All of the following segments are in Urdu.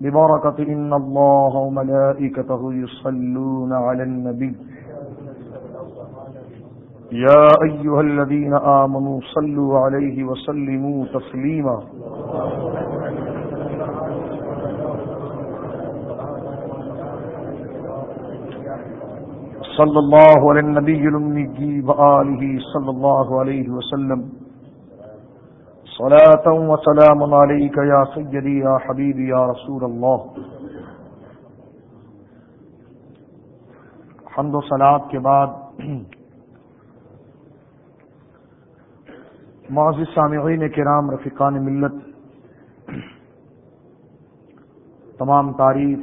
ببركة إن الله وملائكته يصلون على النبي. يا أيها الذين آمنوا صلوا عليه وسلموا تسليما. صلى الله على النبي الأمي وآله صلى الله عليه وسلم. صلاة وسلام عليك يا سيدي، يا حبيبي، يا رسول الله. حمد و صلات کے بعد معزز سامعین کرام، رفیقان ملت، تمام تعریف،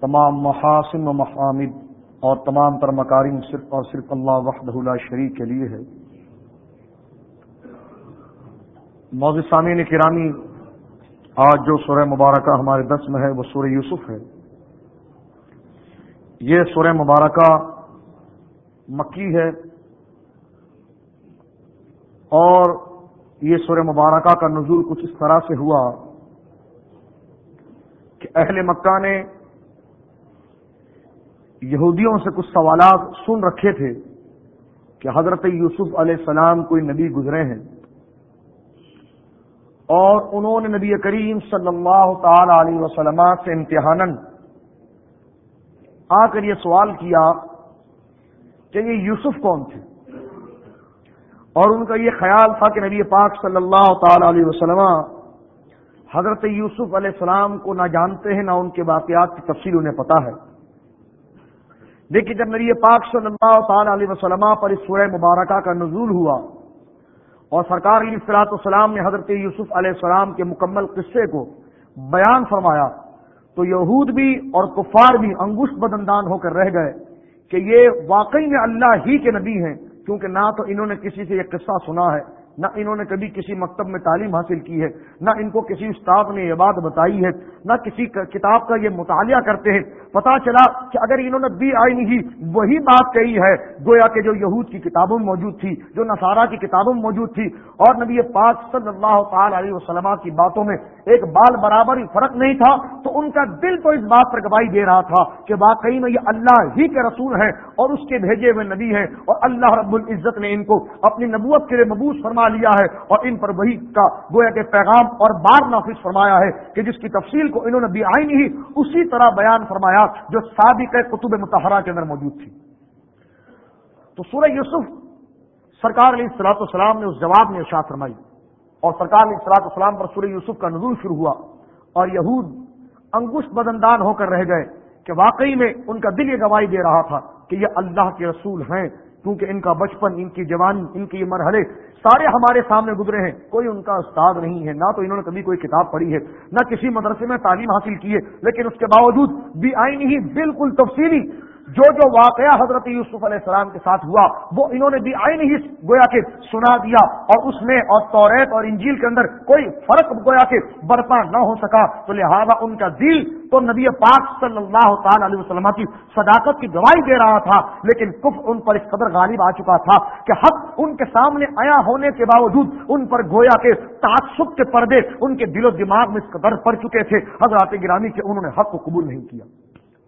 تمام محاسن و محامد اور تمام تر مکارم صرف اور صرف اللہ وحدہ لا شریک کے لیے ہے۔ موضوع سامعین کرامی، آج جو سورہ مبارکہ ہمارے دس میں ہے، وہ سورہ یوسف ہے۔ یہ سورہ مبارکہ مکی ہے اور یہ سورہ مبارکہ کا نزول کچھ اس طرح سے ہوا کہ اہل مکہ نے یہودیوں سے کچھ سوالات سن رکھے تھے کہ حضرت یوسف علیہ السلام کوئی نبی گزرے ہیں۔ اور انہوں نے نبی کریم صلی اللہ تعالی علیہ وسلم سے امتحان آ کر یہ سوال کیا کہ یہ یوسف کون تھے؟ اور ان کا یہ خیال تھا کہ نبی پاک صلی اللہ تعالی علیہ وسلم حضرت یوسف علیہ السلام کو نہ جانتے ہیں، نہ ان کے واقعات کی تفصیل انہیں پتا ہے۔ لیکن جب نبی پاک صلی اللہ تعالی علیہ وسلم پر اس سورہ مبارکہ کا نزول ہوا اور سرکار علیہ صلاحت والسلام نے حضرت یوسف علیہ السلام کے مکمل قصے کو بیان فرمایا تو یہود بھی اور کفار بھی انگوش بدندان ہو کر رہ گئے کہ یہ واقعی میں اللہ ہی کے نبی ہیں، کیونکہ نہ تو انہوں نے کسی سے یہ قصہ سنا ہے۔ نہ انہوں نے کبھی کسی مکتب میں تعلیم حاصل کی ہے، نہ ان کو کسی استاد نے یہ بات بتائی ہے، نہ کسی کتاب کا یہ مطالعہ کرتے ہیں۔ پتا چلا کہ اگر انہوں نے بی آئی نہیں وہی بات کہی ہے، گویا کہ جو یہود کی کتابوں میں موجود تھی، جو نصارہ کی کتابوں میں موجود تھی، اور نبی پاک صلی اللہ تعالی علیہ وسلم کی باتوں میں ایک بال برابر ہی فرق نہیں تھا، تو ان کا دل تو اس بات پر گواہی دے رہا تھا کہ واقعی میں یہ اللہ ہی کے رسول ہیں اور اس کے بھیجے ہوئے نبی ہیں اور اللہ رب العزت نے ان کو اپنی نبوت کے لیے مبوس فرما لیا ہے اور ان پر وہی کا گویا کے پیغام اور بار نافذ فرمایا ہے کہ جس کی تفصیل کو انہوں نے بھی آئی نہیں اسی طرح بیان فرمایا جو سابق قطب متحرہ کے اندر موجود تھی۔ تو سورہ یوسف سرکار علیہ السلاط والسلام نے اس جواب میں ارشاد فرمائی۔ اور سرکار علیہ السلاط والسلام پر سورہ یوسف کا نزول شروع ہوا اور یہود انگوش بدندان ہو کر رہ گئے کہ واقعی میں ان کا دل یہ گواہی دے رہا تھا کہ یہ اللہ کے رسول ہیں، کیونکہ ان کا بچپن، ان کی جوانی، ان کے یہ مرحلے سارے ہمارے سامنے گزرے ہیں۔ کوئی ان کا استاد نہیں ہے، نہ تو انہوں نے کبھی کوئی کتاب پڑھی ہے، نہ کسی مدرسے میں تعلیم حاصل کی ہے، لیکن اس کے باوجود بھی آئی نہیں بالکل تفصیلی جو جو واقعہ حضرت یوسف علیہ السلام کے ساتھ ہوا، وہ انہوں نے بھی آئی نہیں گویا کے سنا دیا اور اس میں اور توریت اور انجیل کے اندر کوئی فرق گویا کے برپا نہ ہو سکا۔ تو لہذا ان کا دل تو نبی پاک صلی اللہ تعالی علیہ وسلم کی صداقت کی گواہی دے رہا تھا، لیکن کف ان پر اس قدر غالب آ چکا تھا کہ حق ان کے سامنے آیا ہونے کے باوجود ان پر گویا کے تعصب کے پردے ان کے دل و دماغ میں اس قدر پڑ چکے تھے۔ حضرات گرامی کے انہوں نے حق کو قبول نہیں کیا۔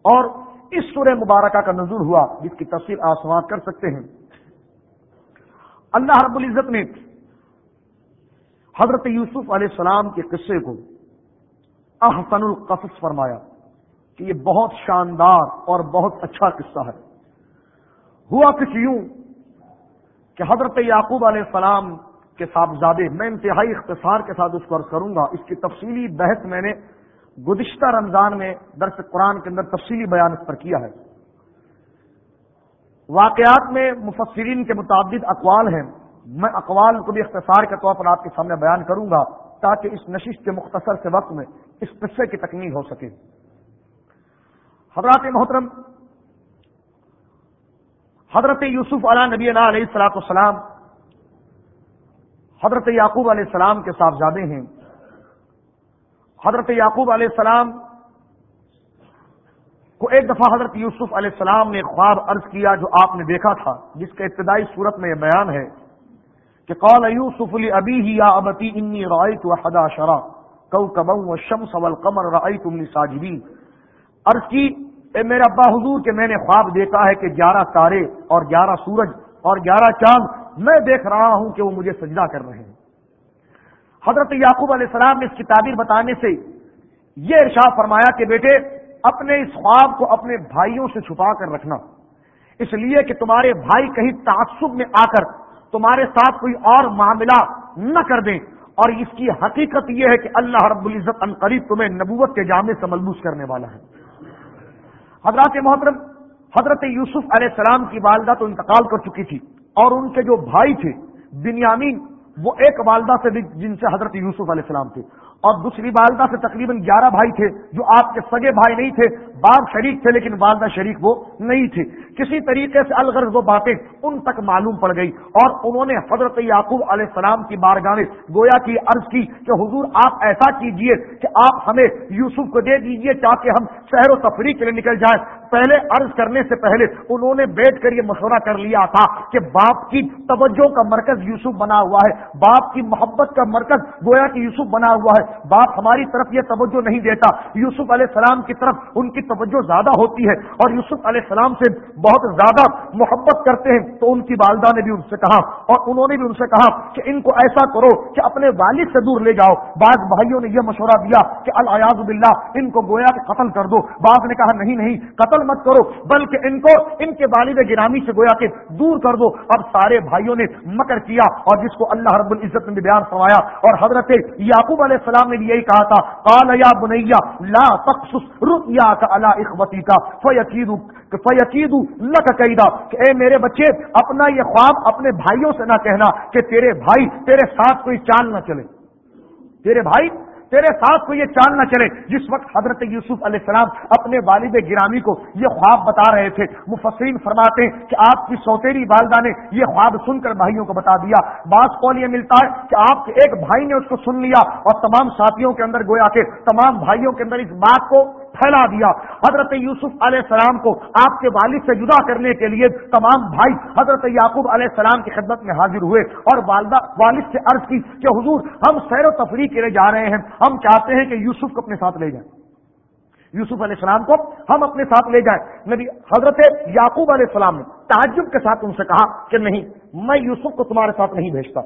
اور اس سورہ مبارکہ کا نظور ہوا جس کی تفصیل آسمات کر سکتے ہیں۔ اللہ رب العزت نے حضرت یوسف علیہ السلام کے قصے کو احسن القصص فرمایا کہ یہ بہت شاندار اور بہت اچھا قصہ ہے۔ ہوا کچھ یوں کہ حضرت یعقوب علیہ السلام کے صاحبزادے، میں انتہائی اختصار کے ساتھ اس کو عرض کروں گا۔ اس کی تفصیلی بحث میں نے گزشتہ رمضان میں درس قرآن کے اندر تفصیلی بیان اس پر کیا ہے۔ واقعات میں مفسرین کے متعدد اقوال ہیں۔ میں اقوال کو بھی اختصار کے طور پر آپ کے سامنے بیان کروں گا تاکہ اس نشست کے مختصر سے وقت میں اس قصے کی تکمیل ہو سکے۔ حضرات محترم، حضرت یوسف علیہ نبی اللہ علیہ السلاط السلام حضرت یعقوب علیہ السلام کے صاحبزادے ہیں۔ حضرت یعقوب علیہ السلام کو ایک دفعہ حضرت یوسف علیہ السلام نے خواب عرض کیا جو آپ نے دیکھا تھا، جس کے ابتدائی صورت میں یہ بیان ہے کہ قال یوسف علی ابی ہی یا ابتی انی رائے تو حدا شرا کو کبو شم سول قمر رائی تم ساجبین عرض کی، اے میرا ابا حضور، کہ میں نے خواب دیکھا ہے کہ گیارہ تارے اور گیارہ سورج اور گیارہ چاند میں دیکھ رہا ہوں کہ وہ مجھے سجدہ کر رہے ہیں۔ حضرت یعقوب علیہ السلام نے اس کی تعبیر بتانے سے یہ ارشاد فرمایا کہ بیٹے، اپنے اس خواب کو اپنے بھائیوں سے چھپا کر رکھنا۔ اس لیے کہ تمہارے بھائی کہیں تعصب میں آ کر تمہارے ساتھ کوئی اور معاملہ نہ کر دیں۔ اور اس کی حقیقت یہ ہے کہ اللہ رب العزت قریب تمہیں نبوت کے جامع سے ملبوس کرنے والا ہے۔ حضرات محترم، حضرت یوسف علیہ السلام کی والدہ تو انتقال کر چکی تھی اور ان کے جو بھائی تھے، بنیامین وہ ایک والدہ سے بھی جن سے حضرت یوسف علیہ السلام تھے، اور دوسری والدہ سے تقریباً گیارہ بھائی تھے جو آپ کے سگے بھائی نہیں تھے، باپ شریک تھے لیکن والدہ شریک وہ نہیں تھے۔ کسی طریقے سے الغرض وہ باتیں ان تک معلوم پڑ گئی، اور انہوں نے حضرت یعقوب علیہ السلام کی بارگاہ میں گویا کی عرض کی کہ حضور آپ ایسا کیجیے کہ آپ ہمیں یوسف کو دے دیجیے تاکہ ہم شہر و تفریح کے لیے نکل جائیں۔ پہلے عرض کرنے سے پہلے انہوں نے بیٹھ کر یہ مشورہ کر لیا تھا کہ باپ کی توجہ کا مرکز یوسف بنا ہوا ہے، باپ کی محبت کا مرکز گویا کہ یوسف بنا ہوا ہے۔ باپ ہماری طرف یہ توجہ نہیں دیتا۔ یوسف علیہ السلام کی طرف ان کی توجہ زیادہ ہوتی ہے اور یوسف علیہ السلام سے بہت زیادہ محبت کرتے ہیں۔ تو ان کی والدہ نے بھی ان سے کہا اور انہوں نے بھی ان سے کہا کہ ان کو ایسا کرو کہ اپنے والد سے دور لے جاؤ۔ بعض بھائیوں نے یہ مشورہ دیا کہ الیاز بلّہ ان کو گویا کہ قتل کر دو۔ بعض نے کہا نہیں نہیں، قتل مت کرو، بلکہ ان کو، ان کے والد گرامی سے گویا کہ دور کر دو۔ اب سارے بھائیوں نے مکر کیا اور جس کو اللہ رب العزت نے بیان فرمایا، اور حضرت یعقوب علیہ السلام نے یہی کہا تھا، قال یا بنیا لا تقصص رؤیا کا علی اخوتی کا فیقید فیقید لک قیدا کہ اے میرے بچے، اپنا یہ خواب اپنے بھائیوں سے نہ کہنا کہ تیرے بھائی، تیرے ساتھ کوئی چال نہ چلے۔ تیرے بھائی تیرے ساتھ کو یہ چاند نہ چلے۔ جس وقت حضرت یوسف علیہ السلام اپنے والد گرامی کو یہ خواب بتا رہے تھے، مفسرین فرماتے ہیں کہ آپ کی سوتےری والدہ نے یہ خواب سن کر بھائیوں کو بتا دیا۔ بعض قول یہ ملتا ہے کہ آپ کے ایک بھائی نے اس کو سن لیا اور تمام ساتھیوں کے اندر گویا کے تمام بھائیوں کے اندر اس بات کو پھیلا دیا۔ حضرت یوسف علیہ السلام کو آپ کے والد سے جدا کرنے کے لیے تمام بھائی حضرت یعقوب علیہ السلام کی خدمت میں حاضر ہوئے اور والدہ والد سے عرض کی کہ حضور ہم سیر و تفریح کے لیے جا رہے ہیں۔ ہم چاہتے ہیں کہ یوسف کو اپنے ساتھ لے جائیں۔ یوسف علیہ السلام کو ہم اپنے ساتھ لے جائیں۔ نبی حضرت یعقوب علیہ السلام نے تعجب کے ساتھ ان سے کہا کہ نہیں، میں یوسف کو تمہارے ساتھ نہیں بھیجتا۔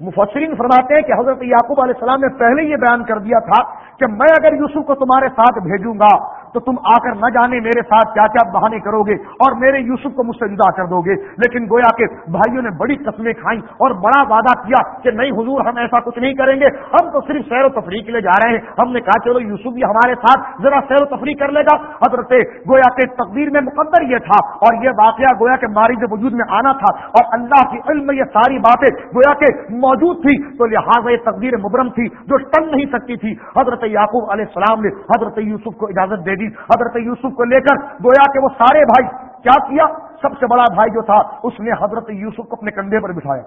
مفسرین فرماتے ہیں کہ حضرت یعقوب علیہ السلام نے پہلے یہ بیان کر دیا تھا کہ میں اگر یوسف کو تمہارے ساتھ بھیجوں گا تو تم آ کر نہ جانے میرے ساتھ کیا کیا بہانے کرو گے اور میرے یوسف کو مجھ سے جدا کر دو گے۔ لیکن گویا کے بھائیوں نے بڑی قسمیں کھائیں اور بڑا وعدہ کیا کہ نہیں حضور، ہم ایسا کچھ نہیں کریں گے۔ ہم تو صرف سیر و تفریح کے لیے جا رہے ہیں۔ ہم نے کہا چلو یوسف بھی ہمارے ساتھ ذرا سیر و تفریح کر لے گا۔ حضرت گویا کے تقدیر میں مقدر یہ تھا اور یہ واقعہ گویا کے ماری وجود میں آنا تھا اور اللہ کی علم میں یہ ساری باتیں گویا کے موجود تھی۔ تو لہٰذا یہ تقدیر مبرم تھی جو ٹن نہیں سکتی تھی۔ حضرت یعقوب علیہ السلام نے حضرت یوسف کو اجازت دے دی حضرت یوسف کو لے کر گویا کہ وہ سارے بھائی، کیا کیا؟ سب سے بڑا بھائی جو تھا، اس نے حضرت یوسف کو اپنے کندھے پر بٹھایا۔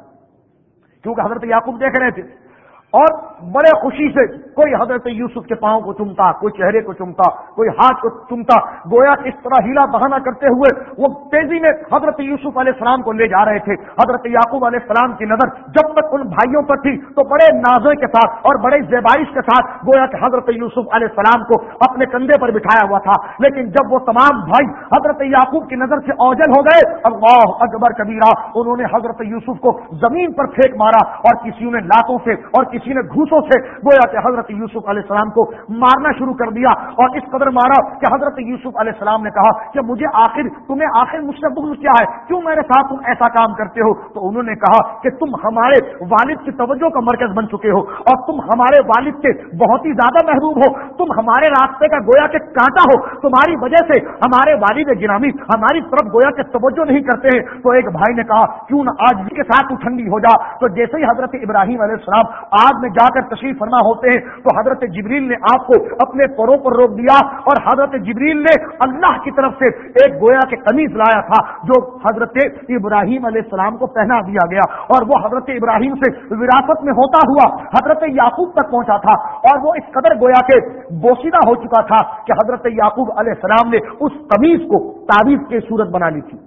کیونکہ حضرت یعقوب دیکھ رہے تھے۔ اور بڑے خوشی سے کوئی حضرت یوسف کے پاؤں کو چمتا کوئی چہرے کو چمتا کوئی ہاتھ کو چمتا گویا اس طرح ہیلا بہانا کرتے ہوئے وہ تیزی میں حضرت یوسف علیہ السلام کو لے جا رہے تھے۔ حضرت یعقوب علیہ السلام کی نظر جب تک ان بھائیوں پر تھی تو بڑے نازے کے ساتھ اور بڑے زیبائش کے ساتھ گویا کہ حضرت یوسف علیہ السلام کو اپنے کندھے پر بٹھایا ہوا تھا۔ لیکن جب وہ تمام بھائی حضرت یعقوب کی نظر سے اوجل ہو گئے، اللہ اکبر کبیرہ، انہوں نے حضرت یوسف کو زمین پر پھینک مارا اور کسی نے لاتوں سے اور کسی کسی نے گھوسوں سے گویا کہ حضرت یوسف علیہ السلام کو مارنا شروع کر دیا اور اس قدر مارا کہ حضرت یوسف علیہ السلام نے کہا کہ مجھے آخر، تمہیں آخر مجھ سے بغض کیا ہے؟ کیوں میرے ساتھ تم ایسا کام کرتے ہو؟ تو انہوں نے کہا کہ تم ہمارے والد کی توجہ کا مرکز بن چکے ہو اور تم ہمارے والد کے بہت ہی زیادہ محبوب ہو۔ تم ہمارے راستے کا گویا کے کانٹا ہو۔ تمہاری وجہ سے ہمارے والد گرامی ہماری طرف گویا کے توجہ نہیں کرتے ہیں۔ تو ایک بھائی نے کہا، کیوں نہ آج کے ساتھ تو ٹھنڈی ہو جا۔ تو جیسے ہی حضرت ابراہیم علیہ السلام آج میراج میں جا کر تشریف فرما ہوتے ہیں، تو حضرت جبریل نے آپ کو اپنے پروں پر روک دیا اور حضرت جبریل نے اللہ کی طرف سے ایک گویا کے قمیض لایا تھا، جو حضرت ابراہیم علیہ السلام کو پہنا دیا گیا۔ اور وہ حضرت ابراہیم سے وراثت میں ہوتا ہوا حضرت یعقوب تک پہنچا تھا۔ اور وہ اس قدر گویا کے بوسیدہ ہو چکا تھا کہ حضرت یعقوب علیہ السلام نے اس قمیض کو تعویذ کی صورت بنا لی تھی۔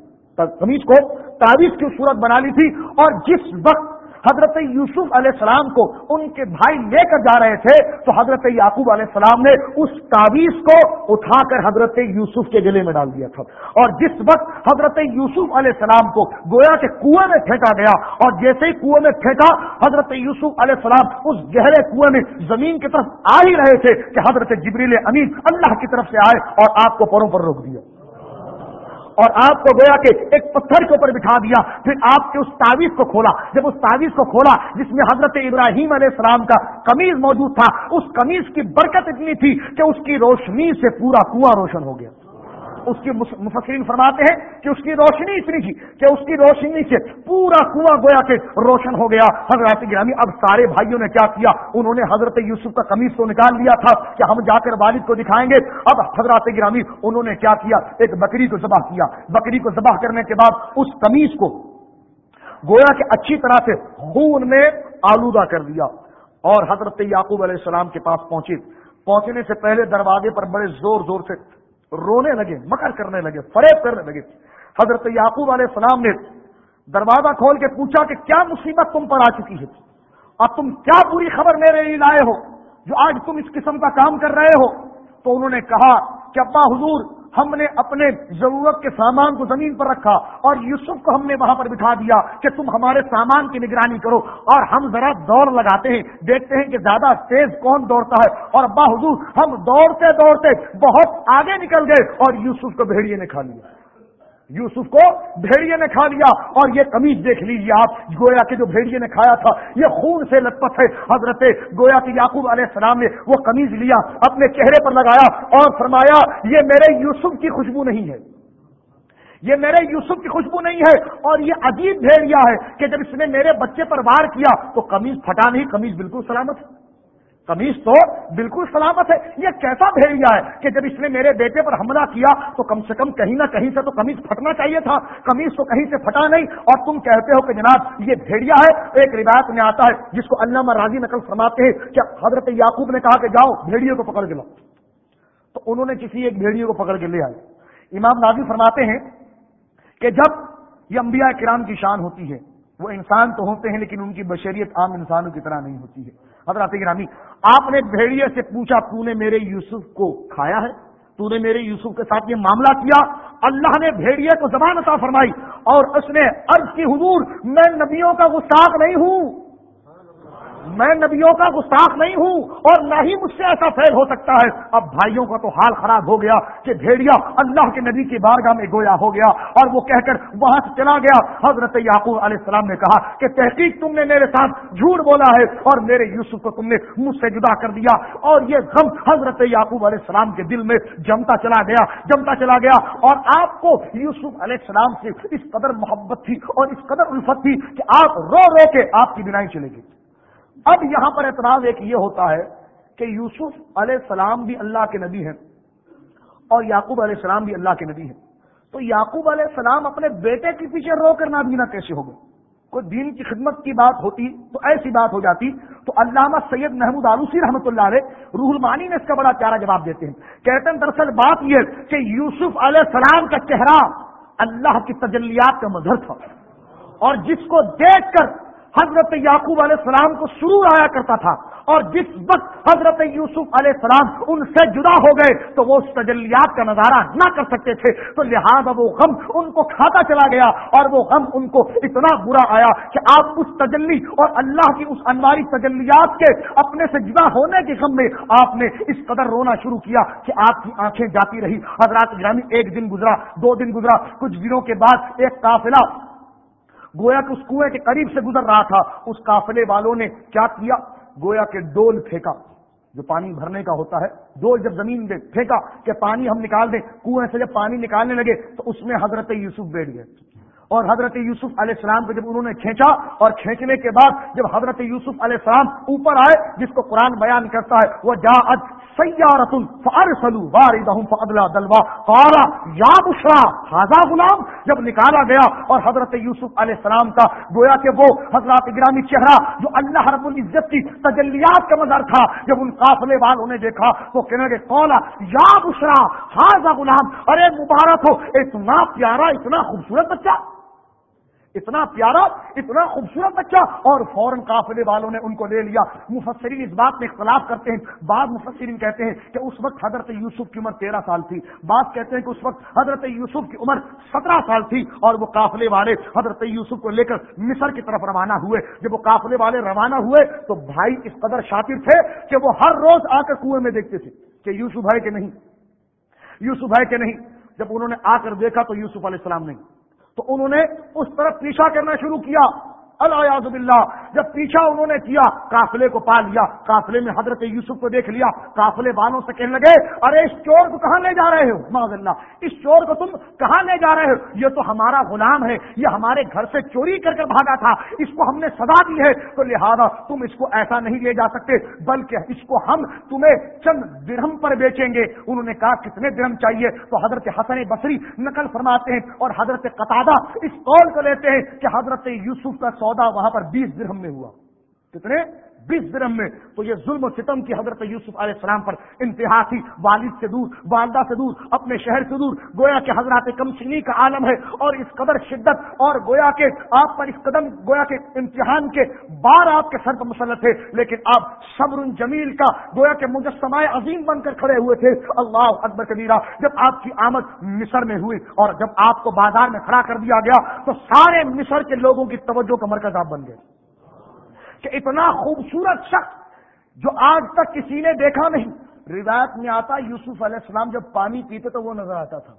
قمیض کو تعویذ کی صورت بنا لی تھی اور جس وقت حضرت یوسف علیہ السلام کو ان کے بھائی لے کر جا رہے تھے تو حضرت یعقوب علیہ السلام نے اس تعویذ کو اٹھا کر حضرت یوسف کے گلے میں ڈال دیا تھا۔ اور جس وقت حضرت یوسف علیہ السلام کو گویا کے کنویں میں پھینکا گیا اور جیسے ہی کنویں میں پھینکا، حضرت یوسف علیہ السلام اس گہرے کنویں میں زمین کی طرف آ ہی رہے تھے کہ حضرت جبریل امین اللہ کی طرف سے آئے اور آپ کو پروں پر روک دیا۔ اور آپ کو گویا کہ ایک پتھر کے اوپر بٹھا دیا، پھر آپ کے اس تعویذ کو کھولا۔ جب اس تعویذ کو کھولا، جس میں حضرت ابراہیم علیہ السلام کا قمیض موجود تھا، اس قمیض کی برکت اتنی تھی کہ اس کی روشنی سے پورا کنواں روشن ہو گیا۔ اس کی مفسرین فرماتے ہیں کہ اس کی روشنی اتنی تھی کہ اس کی روشنی سے پورا کنواں گویا کہ روشن ہو گیا۔ حضرت گرامی، اب سارے بھائیوں نے کیا کیا؟ انہوں نے حضرت یوسف کا قمیص تو نکال لیا تھا کہ ہم جا کر والد کو دکھائیں گے۔ اب حضرت گرامی، انہوں نے کیا کیا؟ ایک بکری کو ذبح کیا۔ بکری کو ذبح کرنے کے بعد اس قمیص کو گویا کہ اچھی طرح سے خون میں آلودہ کر دیا۔ اور حضرت یعقوب علیہ السلام کے پاس پہنچے۔ پہنچنے سے پہلے دروازے پر بڑے زور زور سے رونے لگے، مکر کرنے لگے، فریب کرنے لگے۔ حضرت یعقوب علیہ السلام نے دروازہ کھول کے پوچھا کہ کیا مصیبت تم پر آ چکی ہے؟ اور تم کیا بری خبر میرے لیے لائے ہو؟ جو آج تم اس قسم کا کام کر رہے ہو؟ تو انہوں نے کہا کہ ابا حضور ہم نے اپنے ضرورت کے سامان کو زمین پر رکھا اور یوسف کو ہم نے وہاں پر بٹھا دیا کہ تم ہمارے سامان کی نگرانی کرو اور ہم ذرا دوڑ لگاتے ہیں، دیکھتے ہیں کہ زیادہ تیز کون دوڑتا ہے اور ابا حضور ہم دوڑتے دوڑتے بہت آگے نکل گئے اور یوسف کو بھیڑیے نے کھا لیا۔ یوسف کو بھیڑیے نے کھا لیا اور یہ قمیض دیکھ لیجیے آپ، گویا کے جو بھیڑیے نے کھایا تھا، یہ خون سے لت پت ہے۔ حضرت گویا کے یعقوب علیہ السلام نے وہ قمیض لیا، اپنے چہرے پر لگایا اور فرمایا، یہ میرے یوسف کی خوشبو نہیں ہے۔ یہ میرے یوسف کی خوشبو نہیں ہے۔ اور یہ عجیب بھیڑیا ہے کہ جب اس نے میرے بچے پر وار کیا تو قمیض پھٹا نہیں، قمیض بالکل سلامت ہے۔ قمیص تو بالکل سلامت ہے۔ یہ کیسا بھیڑیا ہے کہ جب اس نے میرے بیٹے پر حملہ کیا تو کم سے کم کہیں نہ کہیں سے تو قمیص پھٹنا چاہیے تھا۔ قمیص تو کہیں سے پھٹا نہیں۔ اور تم کہتے ہو کہ جناب یہ بھیڑیا ہے۔ ایک روایت میں آتا ہے جس کو علامہ راضی نقل فرماتے ہیں کہ حضرت یعقوب نے کہا کہ جاؤ بھیڑیے کو پکڑ کے لاؤ۔ تو انہوں نے کسی ایک بھیڑیے کو پکڑ کے لے آئے۔ امام نازی فرماتے ہیں کہ جب یہ انبیاء کرام کی شان ہوتی ہے، وہ انسان تو ہوتے ہیں لیکن ان کی بشریت عام انسانوں کی طرح نہیں ہوتی ہے۔ حضرات گرامی۔ آپ نے بھیڑیے سے پوچھا، تو نے میرے یوسف کو کھایا ہے؟ تو نے میرے یوسف کے ساتھ یہ معاملہ کیا؟ اللہ نے بھیڑیے کو زبان عطا فرمائی اور اس نے عرض کی، حضور، میں نبیوں کا گستاخ نہیں ہوں۔ میں نبیوں کا گستاخ نہیں ہوں اور نہ ہی مجھ سے ایسا فیل ہو سکتا ہے۔ اب بھائیوں کا تو حال خراب ہو گیا کہ بھیڑیا اللہ کے نبی کی بارگاہ میں گویا ہو گیا اور وہ کہہ کر وہاں سے چلا گیا۔ حضرت یعقوب علیہ السلام نے کہا کہ تحقیق تم نے میرے ساتھ جھوٹ بولا ہے اور میرے یوسف کو تم نے مجھ سے جدا کر دیا۔ اور یہ غم حضرت یعقوب علیہ السلام کے دل میں جمتا چلا گیا، جمتا چلا گیا۔ اور آپ کو یوسف علیہ السلام سے اس قدر محبت تھی اور اس قدر الفت تھی کہ آپ رو رو کے آپ کی بنائی چلے گی اب یہاں پر اعتراض ایک یہ ہوتا ہے کہ یوسف علیہ السلام بھی اللہ کے نبی ہیں اور یعقوب علیہ السلام بھی اللہ کے نبی ہیں۔ تو یعقوب علیہ السلام اپنے بیٹے کے پیچھے رو کر نابینا کیسے ہو گئے کوئی دین کی خدمت کی بات ہوتی تو ایسی بات ہو جاتی۔ تو علامہ سید محمود آلوسی رحمۃ اللہ علیہ روح المانی نے اس کا بڑا پیارا جواب دیتے ہیں۔ کہتے ہیں دراصل بات یہ کہ یوسف علیہ السلام کا چہرہ اللہ کی تجلیات کا مظہر تھا اور جس کو دیکھ کر حضرت یعقوب علیہ السلام کو سرور آیا کرتا تھا اور جس وقت حضرت یوسف علیہ السلام ان سے جدا ہو گئے تو وہ اس تجلیات کا نظارہ نہ کر سکتے تھے، تو لہذا وہ غم ان کو کھاتا چلا گیا اور وہ غم ان کو اتنا برا آیا کہ آپ اس تجلی اور اللہ کی اس انواری تجلیات کے اپنے سے جدا ہونے کے غم میں آپ نے اس قدر رونا شروع کیا کہ آپ کی آنکھیں جاتی رہی۔ حضرات گرامی، ایک دن گزرا، دو دن گزرا، کچھ دنوں کے بعد ایک قافلہ گویا کہ اس کنویں کے قریب سے گزر رہا تھا، اس قافلے والوں نے کیا کیا؟ گویا کہ ڈول پھینکا، جو پانی بھرنے کا ہوتا ہے۔ ڈول جب زمین میں پھینکا کہ پانی ہم نکال دیں، کنویں سے جب پانی نکالنے لگے تو اس میں حضرت یوسف بیٹھ گئے۔ اور حضرت یوسف علیہ السلام کو جب انہوں نے کھینچا اور کھینچنے کے بعد جب حضرت یوسف علیہ السلام اوپر آئے، جس کو قرآن بیان کرتا ہے، وہ جا سیارت فارسلو واردہم فادلا دلوا۔ قارا یا بشرا حاضا غلام؟ جب نکالا گیا اور حضرت یوسف علیہ السلام کا گویا کہ وہ حضرات گرامی چہرہ جو اللہ رب العزت کی تجلیات کا مظہر تھا، جب ان قافلے والوں نے دیکھا تو کہنے کے قولا یا بشرا حاضا غلام؟ ارے مبارک ہو، اتنا پیارا، اتنا خوبصورت بچہ۔ اتنا پیارا، اتنا خوبصورت بچہ اور فوراً قافلے والوں نے ان کو لے لیا۔ مفسرین اس بات میں اختلاف کرتے ہیں۔ بعض مفسرین کہتے ہیں کہ اس وقت حضرت یوسف کی عمر تیرہ سال تھی۔ بعض کہتے ہیں کہ اس وقت حضرت یوسف کی عمر سترہ سال تھی اور وہ قافلے والے حضرت یوسف کو لے کر مصر کی طرف روانہ ہوئے۔ جب وہ قافلے والے روانہ ہوئے تو بھائی اس قدر شاطر تھے کہ وہ ہر روز آ کر کنویں میں دیکھتے تھے کہ یوسف ہے کہ نہیں۔ یوسف ہے کہ نہیں۔ جب انہوں نے آ کر دیکھا تو یوسف علیہ السلام نہیں۔ تو انہوں نے اس طرف پیچھا کرنا شروع کیا الیاز باللہ۔ جب پیچھا انہوں نے کیا، قافلے کو پا لیا، قافلے میں حضرت یوسف کو دیکھ لیا، قافلے والوں سے کہنے لگے، ارے اس چور کو کہاں لے جا رہے ہو؟ معذ اللہ، اس چور کو تم کہاں لے جا رہے ہو؟ یہ تو ہمارا غلام ہے، یہ ہمارے گھر سے چوری کر کر بھاگا تھا، اس کو ہم نے سزا دی ہے۔ تو لہذا تم اس کو ایسا نہیں لے جا سکتے، بلکہ اس کو ہم تمہیں چند درہم پر بیچیں گے۔ انہوں نے کہا، کتنے درہم چاہیے؟ تو حضرت حسن بصری نقل فرماتے ہیں اور حضرت قطادہ اس قول کو لیتے ہیں کہ حضرت یوسف کا سودا وہاں پر بیس درہم میں ہوا۔ کتنے؟ بیس درم میں تو یہ ظلم و ستم کی حضرت یوسف علیہ السلام پر انتہا تھی۔ والد سے دور، والدہ سے دور، اپنے شہر سے دور، گویا کے حضرات کمسنی کا عالم ہے اور اس قدر شدت اور گویا کے آپ پر اس قدم، گویا کے امتحان کے بار آپ کے سر پر مسلط تھے، لیکن آپ صبر جمیل کا، گویا کے مجسمہ عظیم بن کر کھڑے ہوئے تھے۔ اللہ اکبر کبیرہ، جب آپ کی آمد مصر میں ہوئی اور جب آپ کو بازار میں کھڑا کر دیا گیا تو سارے مصر کے لوگوں کی توجہ کا مرکز آپ بن گئے۔ کہ اتنا خوبصورت شخص جو آج تک کسی نے دیکھا نہیں۔ روایت میں آتا یوسف علیہ السلام جب پانی پیتے تو وہ نظر آتا تھا۔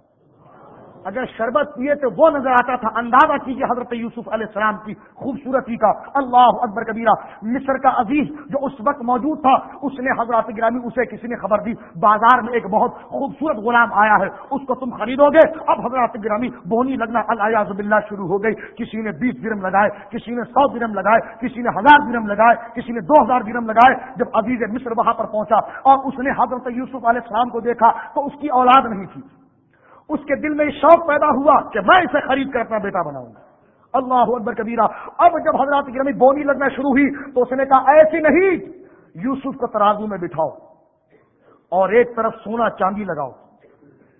اگر شربت پیے تو وہ نظر آتا تھا، اندازہ کیجیے حضرت یوسف علیہ السلام کی خوبصورتی کا۔ اللہ اکبر کبیرہ، مصر کا عزیز جو اس وقت موجود تھا، اس نے حضرت گرامی، اسے کسی نے خبر دی، بازار میں ایک بہت خوبصورت غلام آیا ہے، اس کو تم خریدو گے؟ اب حضرت گرامی، بونی لگنا الیاز باللہ شروع ہو گئی۔ کسی نے بیس درم لگائے، کسی نے سو درم لگائے، کسی نے ہزار درم لگائے، کسی نے دو ہزار درم لگائے۔ جب عزیز مصر وہاں پر پہنچا اور اس نے حضرت یوسف علیہ السلام کو دیکھا تو اس کی اولاد نہیں تھی۔ اس کے دل میں شوق پیدا ہوا کہ میں اسے خرید کر اپنا بیٹا بناؤں گا۔ اللہ اکبر کبیرہ۔ اب جب حضرات گرمی بونی لگنا شروع ہوئی تو اس نے کہا ایسی نہیں، یوسف کو ترازو میں بٹھاؤ اور ایک طرف سونا چاندی لگاؤ۔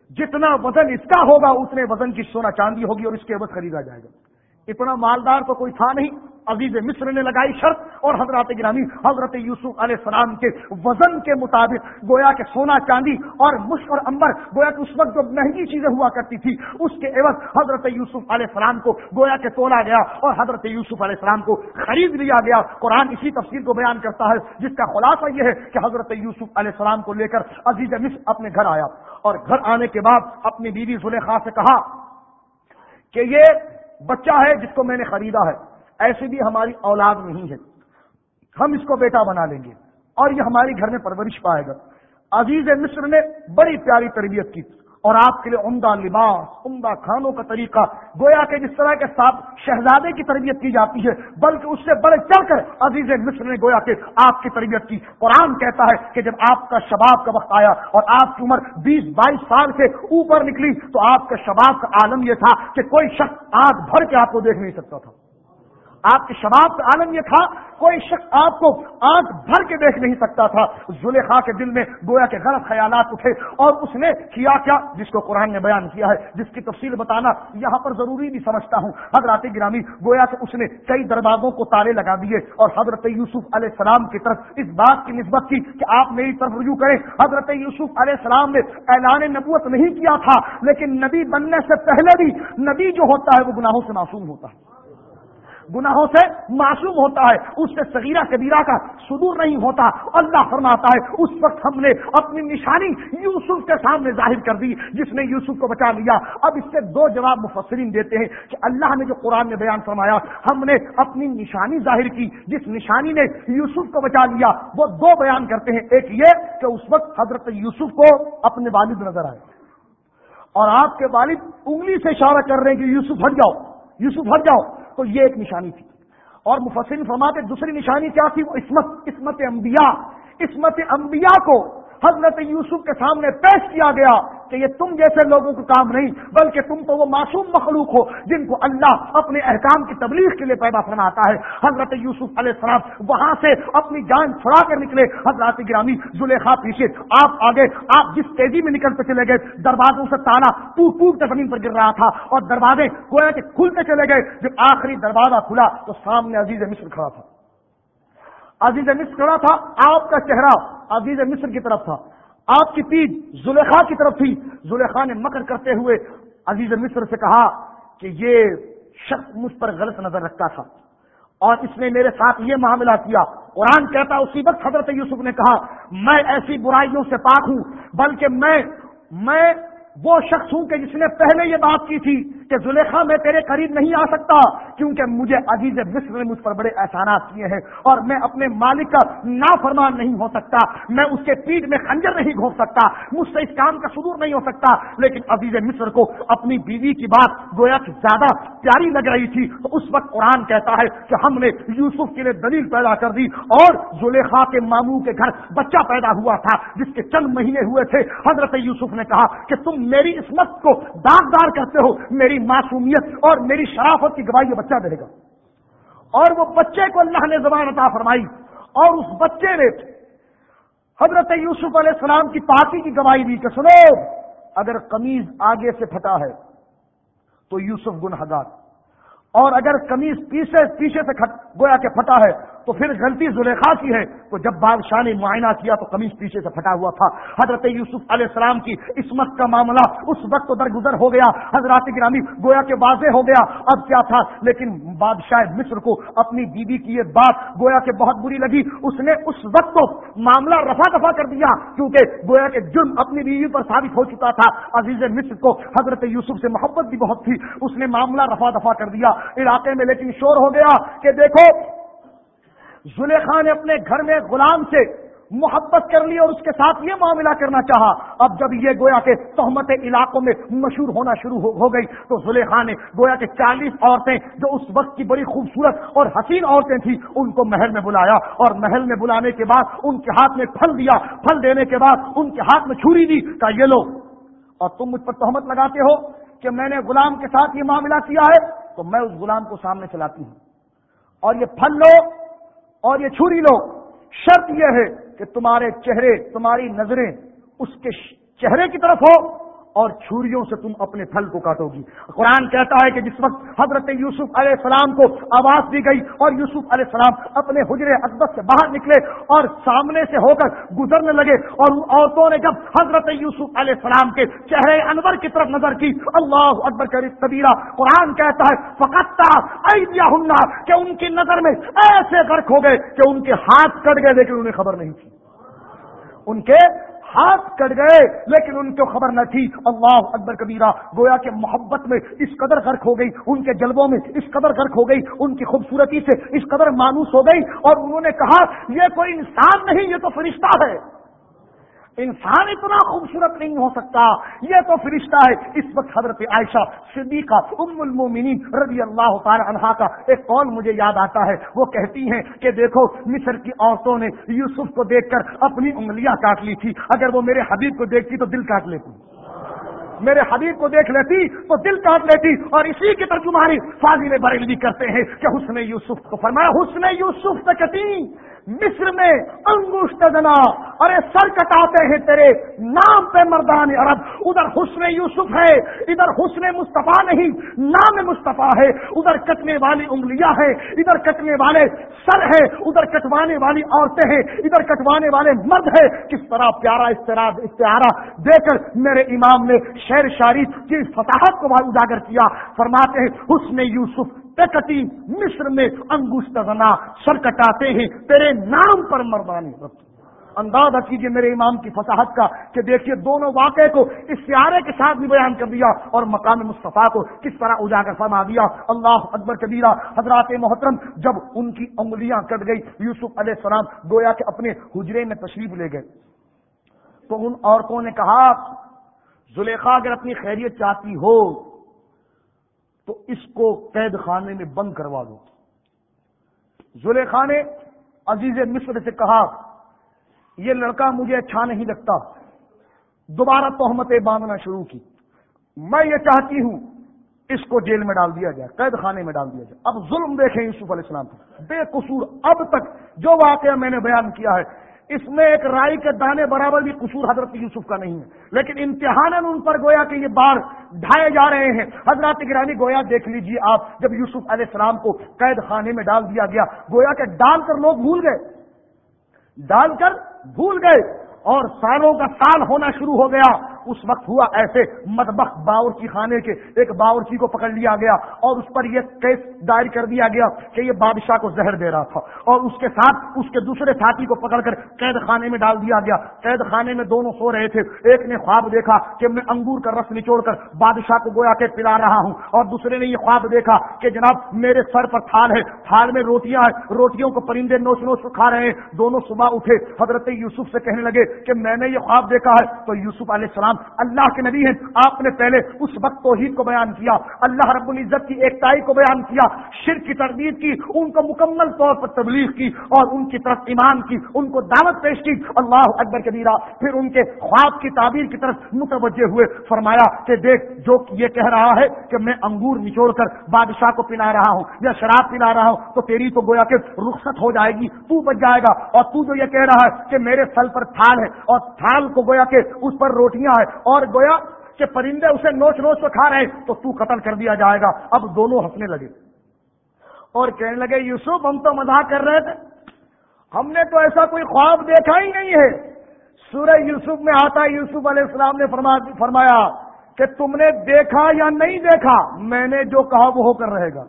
جتنا وزن اس کا ہوگا، اتنے وزن کی سونا چاندی ہوگی اور اس کے بعد خریدا جائے گا۔ اتنا مالدار تو کوئی تھا نہیں۔ عزیز مصر نے لگائی شرط اور حضرات گرامی، حضرت یوسف علیہ السلام کے وزن کے مطابق گویا کے سونا چاندی اور مشق اور امبر، گویا کہ اس وقت جو مہنگی چیزیں ہوا کرتی تھی، اس کے عوض حضرت یوسف علیہ السلام کو گویا کے تولا گیا اور حضرت یوسف علیہ السلام کو خرید لیا گیا۔ قرآن اسی تفصیل کو بیان کرتا ہے، جس کا خلاصہ یہ ہے کہ حضرت یوسف علیہ السلام کو لے کر عزیز مصر اپنے گھر آیا اور گھر آنے کے بعد اپنی بیوی زلیخا سے کہا کہ یہ بچہ ہے جس کو میں نے خریدا ہے۔ ایسی بھی ہماری اولاد نہیں ہے۔ ہم اس کو بیٹا بنا لیں گے اور یہ ہماری گھر میں پرورش پائے گا۔ عزیز مصر نے بڑی پیاری تربیت کی۔ اور آپ کے لیے عمدہ لباس، عمدہ کھانوں کا طریقہ، گویا کہ جس طرح کے ساتھ شہزادے کی تربیت کی جاتی ہے، بلکہ اس سے بڑے چڑھ کر عزیز مصر نے گویا کہ آپ کی تربیت کی۔ قرآن کہتا ہے کہ جب آپ کا شباب کا وقت آیا اور آپ کی عمر بیس بائیس سال سے اوپر نکلی، تو آپ کے شباب کا عالم یہ تھا کہ کوئی شخص آگ بھر کے آپ کو دیکھ نہیں سکتا تھا۔ آپ کے شباب کا عالم یہ تھا، کوئی شخص آپ کو آنکھ بھر کے دیکھ نہیں سکتا تھا۔ زلیخا کے دل میں گویا کے غلط خیالات اٹھے اور اس نے کیا کیا، جس کو قرآن نے بیان کیا ہے، جس کی تفصیل بتانا یہاں پر ضروری بھی سمجھتا ہوں۔ حضرات گرامی گویا کہ اس نے کئی دروازوں کو تالے لگا دیے اور حضرت یوسف علیہ السلام کی طرف اس بات کی نسبت کی کہ آپ میری طرف رجوع کریں۔ حضرت یوسف علیہ السلام نے اعلان نبوت نہیں کیا تھا، لیکن نبی بننے سے پہلے بھی نبی جو ہوتا ہے وہ گناہوں سے معصوم ہوتا ہے۔ گناہوں سے معصوم ہوتا ہے، اس سے صغیرہ کبیرہ کا صدور نہیں ہوتا۔ اللہ فرماتا ہے، اس وقت ہم نے اپنی نشانی یوسف کے سامنے ظاہر کر دی، جس نے یوسف کو بچا لیا۔ اب اس سے دو جواب مفسرین دیتے ہیں کہ اللہ نے جو قرآن میں بیان فرمایا، ہم نے اپنی نشانی ظاہر کی۔ جس نشانی نے یوسف کو بچا لیا، وہ دو بیان کرتے ہیں۔ ایک یہ کہ اس وقت حضرت یوسف کو اپنے والد نظر آئے۔ اور آپ کے والد انگلی سے اشارہ کر رہے ہیں کہ یوسف ہٹ جاؤ، یوسف ہٹ جاؤ۔ تو یہ ایک نشانی تھی۔ اور مفسرین فرماتے دوسری نشانی کیا تھی؟ وہ عصمت عصمت انبیاء۔ عصمت انبیاء کو حضرت یوسف کے سامنے پیش کیا گیا۔ کہ یہ تم جیسے لوگوں کا کام نہیں، بلکہ تم تو وہ معصوم مخلوق ہو جن کو اللہ اپنے احکام کی تبلیغ کے لیے پیدا فرماتا ہے۔ حضرت یوسف علیہ السلام وہاں سے اپنی جان چھڑا کر نکلے۔ حضرت گرامی زلیخا پیچھے، آپ آگے، آپ جس تیزی میں نکلتے چلے گئے، دروازوں سے تالا ٹوٹ ٹوٹ کے زمین پر گر رہا تھا اور دروازے گویا کے کھلتے چلے گئے۔ جب آخری دروازہ کھلا تو سامنے عزیز مصر کھڑا تھا۔ عزیز مصر کھڑا تھا، آپ کا چہرہ عزیز مصر کی طرف تھا۔ آپ کی پیٹ زلیخا کی طرف تھی۔ زلیخا نے مکر کرتے ہوئے عزیز مصر سے کہا کہ یہ شخص مجھ پر غلط نظر رکھتا تھا۔ اور اس نے میرے ساتھ یہ معاملہ کیا۔ قرآن کہتا اسی وقت حضرت یوسف نے کہا، میں ایسی برائیوں سے پاک ہوں، بلکہ میں میں وہ شخص ہوں کہ جس نے پہلے یہ بات کی تھی۔ کہ زلیخا میں تیرے قریب نہیں آ سکتا، کیونکہ مجھے عزیز مصر نے مجھ پر بڑے احسانات کیے ہیں اور میں اپنے مالک کا نافرمان نہیں ہو سکتا، میں اس کے پیٹ میں خنجر نہیں گھوم سکتا، مجھ سے اس کام کا صدور نہیں ہو سکتا۔ لیکن عزیز مصر کو اپنی بیوی کی بات گویا کہ زیادہ پیاری لگ رہی تھی، تو اس وقت قرآن کہتا ہے کہ ہم نے یوسف کے لیے دلیل پیدا کر دی اور زلیخا کے ماموں کے گھر بچہ پیدا ہوا تھا، جس کے چند مہینے ہوئے تھے۔ حضرت یوسف نے کہا کہ تم میری اسمت کو داغدار کرتے ہو، میری میری معصومیت اور میری شرافت کی گواہی یہ بچہ دے گا۔ اور وہ بچے کو اللہ نے زبان عطا فرمائی اور اس بچے نے حضرت یوسف علیہ السلام کی پاکی کی گواہی دی کہ سنو، اگر قمیض آگے سے پھٹا ہے تو یوسف گنہگار، اور اگر قمیض پیچھے پیچھے سے گویا کے پھٹا ہے تو پھر غلطی زلیخا کی ہے تو جب بادشاہ نے معائنہ کیا تو قمیض پیچھے سے پھٹا ہوا تھا۔ حضرت یوسف علیہ السلام کی عصمت کا معاملہ اس وقت درگزر ہو گیا۔ حضرات گرامی، گویا کے واضح ہو گیا۔ اب کیا تھا؟ لیکن بادشاہ مصر کو اپنی بیوی کی یہ بات گویا کے بہت بری لگی۔ اس نے اس وقت تو معاملہ رفا دفا کر دیا، کیونکہ گویا کے جرم اپنی بیوی پر ثابت ہو چکا تھا، عزیز مصر کو حضرت یوسف سے محبت بھی بہت تھی۔ اس نے معاملہ رفا دفا کر دیا۔ علاقے میں لیکن شور ہو گیا کہ دیکھو زلیخا نے اپنے گھر میں غلام سے محبت کر لی اور اس کے ساتھ یہ معاملہ کرنا چاہا۔ اب جب یہ گویا کے تہمت علاقوں میں مشہور ہونا شروع ہو گئی تو زلیخا نے گویا کے چالیس عورتیں جو اس وقت کی بڑی خوبصورت اور حسین عورتیں تھیں، ان کو محل میں بلایا اور محل میں بلانے کے بعد ان کے ہاتھ میں پھل دیا۔ پھل دینے کے بعد ان کے ہاتھ میں چھری دی۔ کہا، یہ لو۔ اور تم مجھ پر تہمت لگاتے ہو کہ میں نے غلام کے ساتھ یہ معاملہ کیا ہے؟ تو میں اس غلام کو سامنے چلاتی ہوں۔ اور یہ پھل لو۔ اور یہ چھری لو۔ شرط یہ ہے کہ تمہارے چہرے، تمہاری نظریں اس کے چہرے کی طرف ہو اور چھریوں سے تم اپنے پھل کو کاٹو گی۔ قرآن کہتا ہے کہ جس وقت حضرت یوسف علیہ السلام کو آواز دی گئی اور یوسف علیہ السلام اپنے حجر اقدس سے باہر نکلے اور سامنے سے ہو کر گزرنے لگے اور عورتوں نے جب حضرت یوسف علیہ السلام کے چہرے انور کی طرف نظر کی، اللہ اکبر کر طبیرہ قرآن کہتا ہے فقطہ ایدیا ہننا کہ ان کی نظر میں ایسے غرق ہو گئے کہ ان کے ہاتھ کٹ گئے لیکن انہیں خبر نہیں تھی۔ ان کے ہاتھ کٹ گئے، لیکن ان کو خبر نہ تھی۔ اللہ اکبر کبیرہ، گویا کے محبت میں اس قدر غرق ہو گئی، ان کے جلبوں میں اس قدر غرق ہو گئی، ان کی خوبصورتی سے اس قدر مانوس ہو گئی، اور انہوں نے کہا، یہ کوئی انسان نہیں، یہ تو فرشتہ ہے۔ انسان اتنا خوبصورت نہیں ہو سکتا۔ یہ تو فرشتہ ہے۔ اس وقت حضرت عائشہ صدیقہ ام المومنین رضی اللہ تعالی عنہ کا ایک قول مجھے یاد آتا ہے۔ وہ کہتی ہیں کہ دیکھو، مصر کی عورتوں نے یوسف کو دیکھ کر اپنی انگلیاں کاٹ لی تھی۔ اگر وہ میرے حبیب کو دیکھتی تو دل کاٹ لیتی۔ میرے حبیب کو دیکھ لیتی تو دل کاٹ لیتی۔ اور اسی کی ترجمانی فاضل بریلوی کرتے ہیں کہ حسن یوسف کو فرمایا، حسن یوسف تکتی۔ مصر میں انگوشت دنا ارے سر کٹاتے ہیں تیرے نام پہ مردان عرب۔ ادھر حسن یوسف ہے، ادھر حسن مصطفیٰ نہیں، نام مصطفیٰ ہے۔ ادھر کٹنے والی انگلیاں ہیں، ادھر کٹنے والے سر ہے ادھر کٹوانے والی عورتیں ہیں، ادھر کٹوانے والے مرد ہے کس طرح پیارا استعارہ دے کر میرے امام نے شیر شاعری کی فصاحت کو اجاگر کیا۔ فرماتے ہیں، حسن یوسف کٹی مصر میں انگوشت زنا سر کٹاتے ہیں، تیرے نام پر مردانی اندازہ کیجیے میرے امام کی فصاحت کا کہ دیکھیے دونوں واقعے کو اس سیارے کے ساتھ بھی بیان کر دیا اور مقام مصطفیٰ کو کس طرح اجاگر فرما دیا۔ اللہ اکبر کبیرہ، حضرات محترم، جب ان کی انگلیاں کٹ گئی یوسف علیہ السلام گویا کہ اپنے حجرے میں تشریف لے گئے۔ تو ان عورتوں نے کہا؟ زلیخا اگر اپنی خیریت چاہتی ہو تو اس کو قید خانے میں بند کروا دو۔ زلیخا نے عزیز مصر سے کہا، یہ لڑکا مجھے اچھا نہیں لگتا۔ دوبارہ تہمتیں باندھنا شروع کی۔ میں یہ چاہتی ہوں، اس کو جیل میں ڈال دیا جائے، قید خانے میں ڈال دیا جائے۔ اب ظلم دیکھیں یوسف علیہ السلام۔ بے قصور اب تک جو واقعہ میں نے بیان کیا ہے اس میں ایک رائی کے دانے برابر بھی قصور حضرت یوسف کا نہیں ہے۔ لیکن امتحان ان پر گویا کہ یہ بار ڈھائے جا رہے ہیں۔ حضرات گرانی گویا دیکھ لیجیے آپ، جب یوسف علیہ السلام کو قید خانے میں ڈال دیا گیا، گویا کہ ڈال کر لوگ بھول گئے۔ ڈال کر بھول گئے اور سالوں کا سال ہونا شروع ہو گیا۔ اس وقت ہوا ایسے مدبخ باورچی خانے کے، ایک باورچی کو پکڑ لیا گیا اور اس پر یہ کیس دائر کر دیا گیا کہ یہ بادشاہ کو زہر دے رہا تھا اور اس کے ساتھ اس کے دوسرے ساتھی کو پکڑ کر قید خانے میں ڈال دیا گیا۔ قید خانے میں دونوں سو رہے تھے۔ ایک نے خواب دیکھا کہ میں انگور کا رس نچوڑ کر بادشاہ کو گویا کے پلا رہا ہوں اور دوسرے نے یہ خواب دیکھا کہ جناب میرے سر پر تھال ہے، تھال میں روٹیاں ہیں، روٹیوں کو پرندے نوچ نوچ کھا رہے ہیں۔ دونوں صبح اٹھے، حضرت یوسف سے کہنے لگے کہ میں نے یہ خواب دیکھا ہے۔ تو یوسف علیہ السلام السلام اللہ کے نبی ہیں۔ آپ نے پہلے اس وقت توحید کو بیان کیا، اللہ رب العزت کی ایکتائی کو بیان کیا، شرک کی تردید کی، ان کو مکمل طور پر تبلیغ کی اور ان کی طرف ایمان کی، ان کو دعوت پیش کی۔ اللہ اکبر کبیرہ، پھر ان کے خواب کی تعبیر کی طرف متوجہ ہوئے، فرمایا کہ دیکھ، جو یہ کہہ رہا ہے کہ میں انگور نچوڑ کر بادشاہ کو پلا رہا ہوں یا شراب پلا رہا ہوں، تو تیری تو گویا کہ رخصت ہو جائے گی، تو بچ جائے گا۔ اور تو جو یہ کہہ رہا ہے کہ میرے پھل پر تھال ہے اور تھال کو گویا کہ اس پر روٹیاں ہے ہیں اور گویا کہ پرندے اسے نوچ نوچ کو کھا رہے ہیں، تو تو قتل کر دیا جائے گا۔ اب دونوں ہنسنے لگے۔ اور کہنے لگے، یوسف، ہم تو مزاق کر رہے تھے۔ ہم نے تو ایسا کوئی خواب دیکھا ہی نہیں ہے۔ سورہ یوسف میں آتا، یوسف علیہ السلام نے فرمایا کہ تم نے دیکھا یا نہیں دیکھا؟ میں نے جو کہا وہ ہو کر رہے گا۔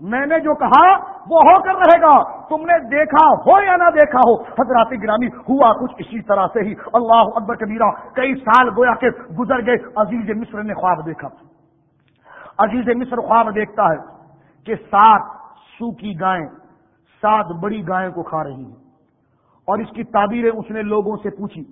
میں نے جو کہا وہ ہو کر رہے گا۔ تم نے دیکھا ہو یا نہ دیکھا ہو؟ حضرات گرامی، ہوا کچھ اسی طرح سے ہی۔ اللہ اکبر کبیرہ، کئی سال گویا کے گزر گئے، عزیز مصر نے خواب دیکھا۔ عزیز مصر خواب دیکھتا ہے کہ سات سوکھی گائیں، سات بڑی گائیں کو کھا رہی ہیں۔ اور اس کی تعبیریں اس نے لوگوں سے پوچھی۔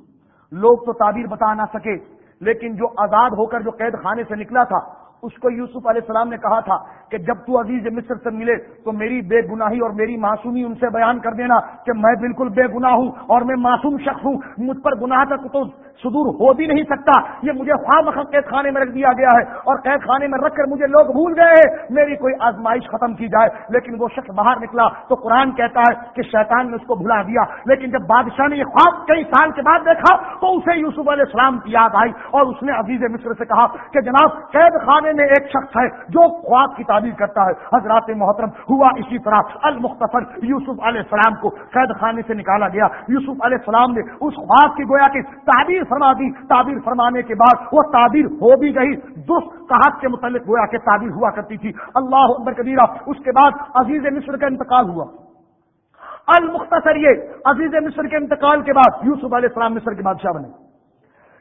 لوگ تو تعبیر بتا نہ سکے، لیکن جو آزاد ہو کر جو قید خانے سے نکلا تھا اس کو یوسف علیہ السلام نے کہا تھا کہ جب تو عزیز مصر سے ملے تو میری بے گناہی اور میری معصومی ان سے بیان کر دینا کہ میں بالکل بے گناہ ہوں اور میں معصوم شخص ہوں، مجھ پر گناہ کا تو صدور ہو بھی نہیں سکتا۔ یہ مجھے خواہ قید خانے میں رکھ دیا گیا ہے اور قید خانے میں رکھ کر مجھے لوگ بھول گئے ہیں۔ میری کوئی آزمائش ختم کی جائے، لیکن وہ شخص باہر نکلا تو قرآن کہتا ہے کہ شیطان نے اس کو بھلا دیا۔ لیکن جب بادشاہ نے یہ خواب کئی سال کے بعد دیکھا تو اسے یوسف علیہ السلام کی یاد آئی اور اس نے عزیز مصر سے کہا کہ جناب قید خانے زمانے میں ایک شخص ہے جو خواب کی تعبیر کرتا ہے۔ حضرات محترم، ہوا اسی طرح۔ المختصر یوسف علیہ السلام کو قید خانے سے نکالا گیا۔ یوسف علیہ السلام نے اس خواب کی گویا کی تعبیر فرما دی۔ تعبیر فرمانے کے بعد وہ تعبیر ہو بھی گئی۔ درست کہات کے متعلق گویا کہ تعبیر ہوا کرتی تھی۔ اللہ اکبر کبیرہ، اس کے بعد عزیز مصر کا انتقال ہوا۔ المختصر یہ عزیز مصر کے انتقال کے بعد یوسف علیہ السلام مصر کے بادشاہ بنے۔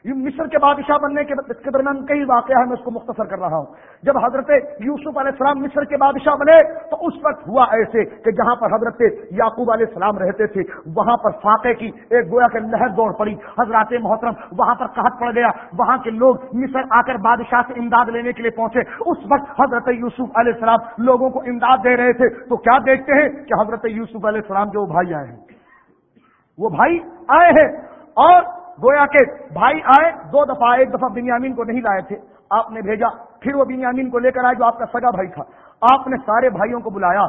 مصر کے بادشاہ بننے کے اس کے درمیان کئی واقعہ ہے میں اس کو مختصر کر رہا ہوں۔ جب حضرت یوسف علیہ السلام مصر کے بادشاہ بنے، تو اس وقت ہوا ایسے کہ جہاں پر حضرت یعقوب علیہ السلام رہتے تھے، وہاں پر فاقے کی ایک گویا کے لہر دوڑ پڑی۔ حضرات محترم وہاں پر قحط پڑ گیا۔ وہاں کے لوگ مصر آ کر بادشاہ سے امداد لینے کے لیے پہنچے۔ اس وقت حضرت یوسف علیہ السلام لوگوں کو امداد دے رہے تھے۔ تو کیا دیکھتے ہیں کہ حضرت یوسف علیہ السلام جو بھائی آئے ہیں، وہ بھائی آئے ہیں اور گویا کہ بھائی آئے، دو دفعہ ایک دفعہ بنیامین کو نہیں لائے تھے۔ آپ نے بھیجا، پھر وہ بنیامین کو لے کر آئے جو آپ کا سگا بھائی تھا۔ آپ نے سارے بھائیوں کو بلایا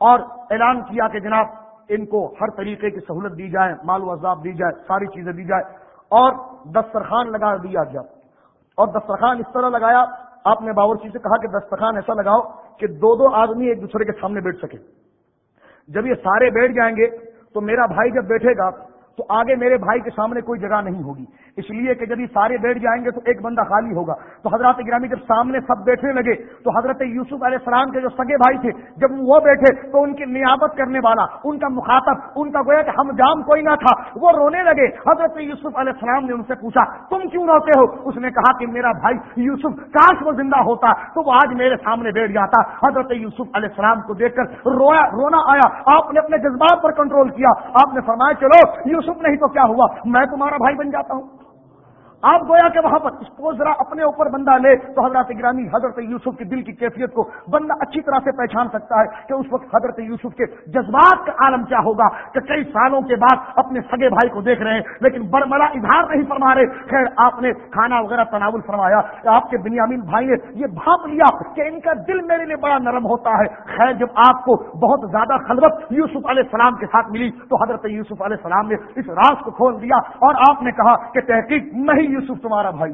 اور اعلان کیا کہ جناب ان کو ہر طریقے کی سہولت دی جائے، مال و عذاب دی جائے، ساری چیزیں دی جائے۔ اور دسترخوان لگا دیا گیا۔ اور دسترخوان اس طرح لگایا، آپ نے باورچی سے کہا کہ دسترخوان ایسا لگاؤ کہ دو دو آدمی ایک دوسرے کے سامنے بیٹھ سکے جب یہ سارے بیٹھ جائیں گے تو میرا بھائی جب بیٹھے گا تو آگے میرے بھائی کے سامنے کوئی جگہ نہیں ہوگی۔ اس لیے کہ جب یہ سارے بیٹھ جائیں گے تو ایک بندہ خالی ہوگا۔ تو حضرت گرامی جب سامنے سب بیٹھنے لگے تو حضرت یوسف علیہ السلام کے جو سگے بھائی تھے، جب وہ بیٹھے تو ان کی نیابت کرنے والا، ان کا مخاطب، ان کا گویا کہ ہم جام کوئی نہ تھا، وہ رونے لگے۔ حضرت یوسف علیہ السلام نے ان سے پوچھا، تم کیوں روتے ہو؟ اس نے کہا کہ میرا بھائی یوسف کاش وہ زندہ ہوتا تو وہ آج میرے سامنے بیٹھ جاتا۔ حضرت یوسف علیہ السلام کو دیکھ کر رویا، رونا آیا۔ آپ نے اپنے جذبات پر کنٹرول کیا۔ آپ نے فرمایا، چلو، یوسف نہیں تو کیا ہوا؟ میں تمہارا بھائی بن جاتا ہوں۔ آپ گویا کہ وہاں پر اس کو ذرا اپنے اوپر بندہ لے تو حضرت گرامی حضرت یوسف کی دل کی کیفیت کو بندہ اچھی طرح سے پہچان سکتا ہے کہ اس وقت حضرت یوسف کے جذبات کا عالم کیا ہوگا کہ کئی سالوں کے بعد اپنے سگے بھائی کو دیکھ رہے ہیں، لیکن برملا اظہار نہیں فرما رہے۔ خیر، آپ نے کھانا وغیرہ تناول فرمایا کہ آپ کے بنیامین بھائی نے یہ بھاپ لیا کہ ان کا دل میرے لیے بڑا نرم ہوتا ہے۔ خیر، جب آپ کو بہت زیادہ خلوت یوسف علیہ السلام کے ساتھ ملی تو حضرت یوسف علیہ السلام نے اس راز کو کھول دیا اور آپ نے کہا کہ تحقیق نہیں یوسف تمہارا بھائی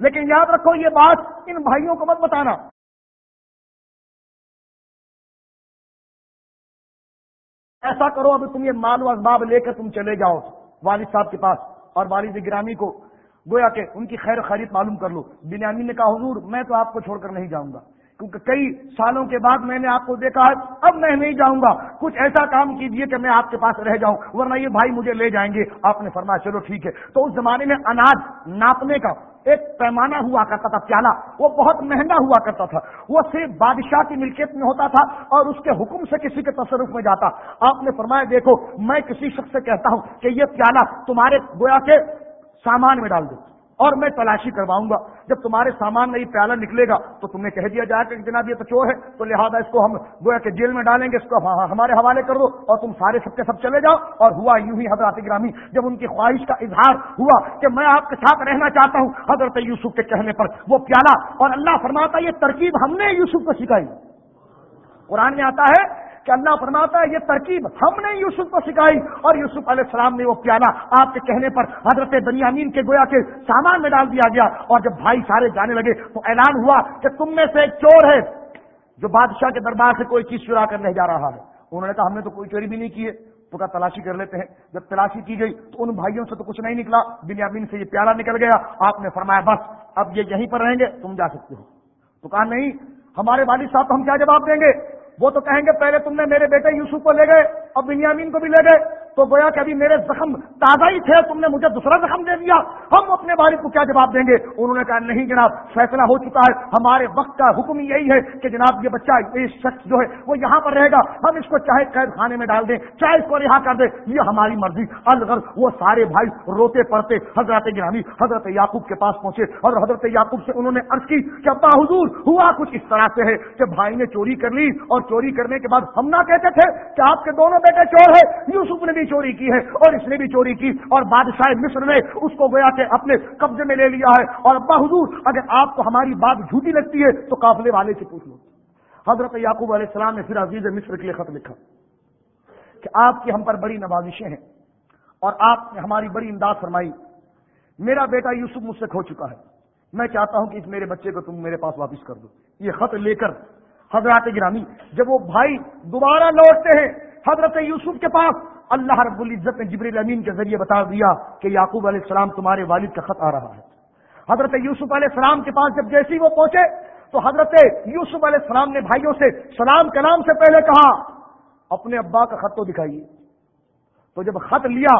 لیکن یاد رکھو یہ بات ان بھائیوں کو مت بتانا۔ ایسا کرو، ابھی تم یہ مال و اسباب لے کر تم چلے جاؤ والد صاحب کے پاس۔ اور والد گرامی کو گویا کہ ان کی خیر خرید معلوم کر لو۔ بنیامی نے کہا، حضور، میں تو آپ کو چھوڑ کر نہیں جاؤں گا۔ کیونکہ کئی سالوں کے بعد میں نے آپ کو دیکھا ہے، اب میں نہیں جاؤں گا۔ کچھ ایسا کام کیجیے کہ میں آپ کے پاس رہ جاؤں، ورنہ یہ بھائی مجھے لے جائیں گے۔ آپ نے فرمایا، چلو ٹھیک ہے۔ تو اس زمانے میں اناج ناپنے کا ایک پیمانہ ہوا کرتا تھا، پیالہ۔ وہ بہت مہنگا ہوا کرتا تھا۔ وہ صرف بادشاہ کی ملکیت میں ہوتا تھا اور اس کے حکم سے کسی کے تصرف میں جاتا۔ آپ نے فرمایا، دیکھو، میں کسی شخص سے کہتا ہوں کہ یہ پیالہ تمہارے گویا کے سامان میں ڈال دو۔ اور میں تلاشی کرواؤں گا۔ جب تمہارے سامان میں یہ پیالہ نکلے گا تو تمہیں کہہ دیا جائے کہ جناب یہ تو چور ہے، تو لہٰذا اس کو ہم گویا کہ جیل میں ڈالیں گے، اس کو ہمارے حوالے کر دو اور تم سارے سب کے سب چلے جاؤ۔ اور ہوا یوں ہی حضرت گرامی، جب ان کی خواہش کا اظہار ہوا کہ میں آپ کے ساتھ رہنا چاہتا ہوں، حضرت یوسف کے کہنے پر وہ پیالہ، اور اللہ فرماتا یہ ترکیب ہم نے یوسف کو سکھائی۔ قرآن میں آتا ہے کہ اللہ فرماتا ہے، یہ ترکیب ہم نے یوسف کو سکھائی اور یوسف علیہ السلام نے وہ پیالہ آپ کے کہنے پر حضرت بنیامین کے گویا کے سامان میں ڈال دیا گیا اور جب بھائی سارے جانے لگے تو اعلان ہوا کہ تم میں سے ایک چور ہے جو بادشاہ کے دربار سے کوئی چیز چرا کر نہیں جا رہا ہے۔ انہوں نے کہا، ہم نے تو کوئی چوری بھی نہیں کی ہے۔ تو کہا، تلاشی کر لیتے ہیں۔ جب تلاشی کی گئی تو ان بھائیوں سے تو کچھ نہیں نکلا۔ بنیامین سے یہ پیالہ نکل گیا۔ آپ نے فرمایا، بس، اب یہ یہیں پر رہیں گے، تم جا سکتے ہو۔ تو کہا، نہیں، ہمارے والد صاحب ہم کیا جواب دیں گے؟ وہ تو کہیں گے پہلے تم نے میرے بیٹے یوسف کو لے گئے اور بنیامین کو بھی لے گئے۔ تو گویا کہ ابھی میرے زخم تازہ ہی تھے، تم نے مجھے دوسرا زخم دے دیا۔ ہم اپنے والد کو کیا جواب دیں گے؟ انہوں نے کہا، نہیں جناب، فیصلہ ہو چکا ہے۔ ہمارے وقت کا حکم یہی ہے کہ جناب، یہ بچہ، یہ شخص جو ہے، وہ یہاں پر رہے گا۔ ہم اس کو چاہے قید خانے میں ڈال دیں، چاہے اس کو رہا کر دیں۔ یہ ہماری مرضی۔ الغر وہ سارے بھائی روتے پڑتے۔ حضرت گرامی، حضرت یعقوب کے پاس پہنچے اور حضرت یعقوب سے انہوں نے عرض کی کہ، ابا حضور، ہوا کچھ اس طرح سے ہے کہ بھائی نے چوری کر لی اور چوری کرنے کے بعد ہم نہ کہتے تھے کہ آپ کے دونوں بیٹے چور ہے یوسف نے بھی چوری کی ہے اور اس نے بھی چوری کی اور بادشاہ مصر نے اس کو گویا کہ اپنے قبضے میں لے لیا ہے اور ابا حضور، اگر آپ کو ہماری بات جھوٹی لگتی ہے تو قافلے والے سے پوچھ لو۔ حضرت یعقوب علیہ السلام نے پھر عزیز مصر کے لیے خط لکھا کہ آپ کی ہم پر بڑی نوازشیں ہیں اور آپ نے ہماری بڑی امداد فرمائی۔ میرا بیٹا یوسف مجھ سے کھو چکا ہے۔ میں چاہتا ہوں کہ اس میرے بچے کو تم میرے پاس واپس کر دو۔ یہ خط لے کر حضرات گرامی، جب وہ بھائی دوبارہ لوٹتے ہیں حضرت یوسف کے پاس اللہ رب العزت نے جبریل امین کے ذریعے بتا دیا کہ یعقوب علیہ السلام تمہارے والد کا خط آ رہا ہے۔ حضرت یوسف علیہ السلام کے پاس جب جیسی وہ پہنچے تو حضرت یوسف علیہ السلام نے بھائیوں سے سلام کلام سے پہلے کہا، اپنے ابا کا خط تو دکھائیے۔ تو جب خط لیا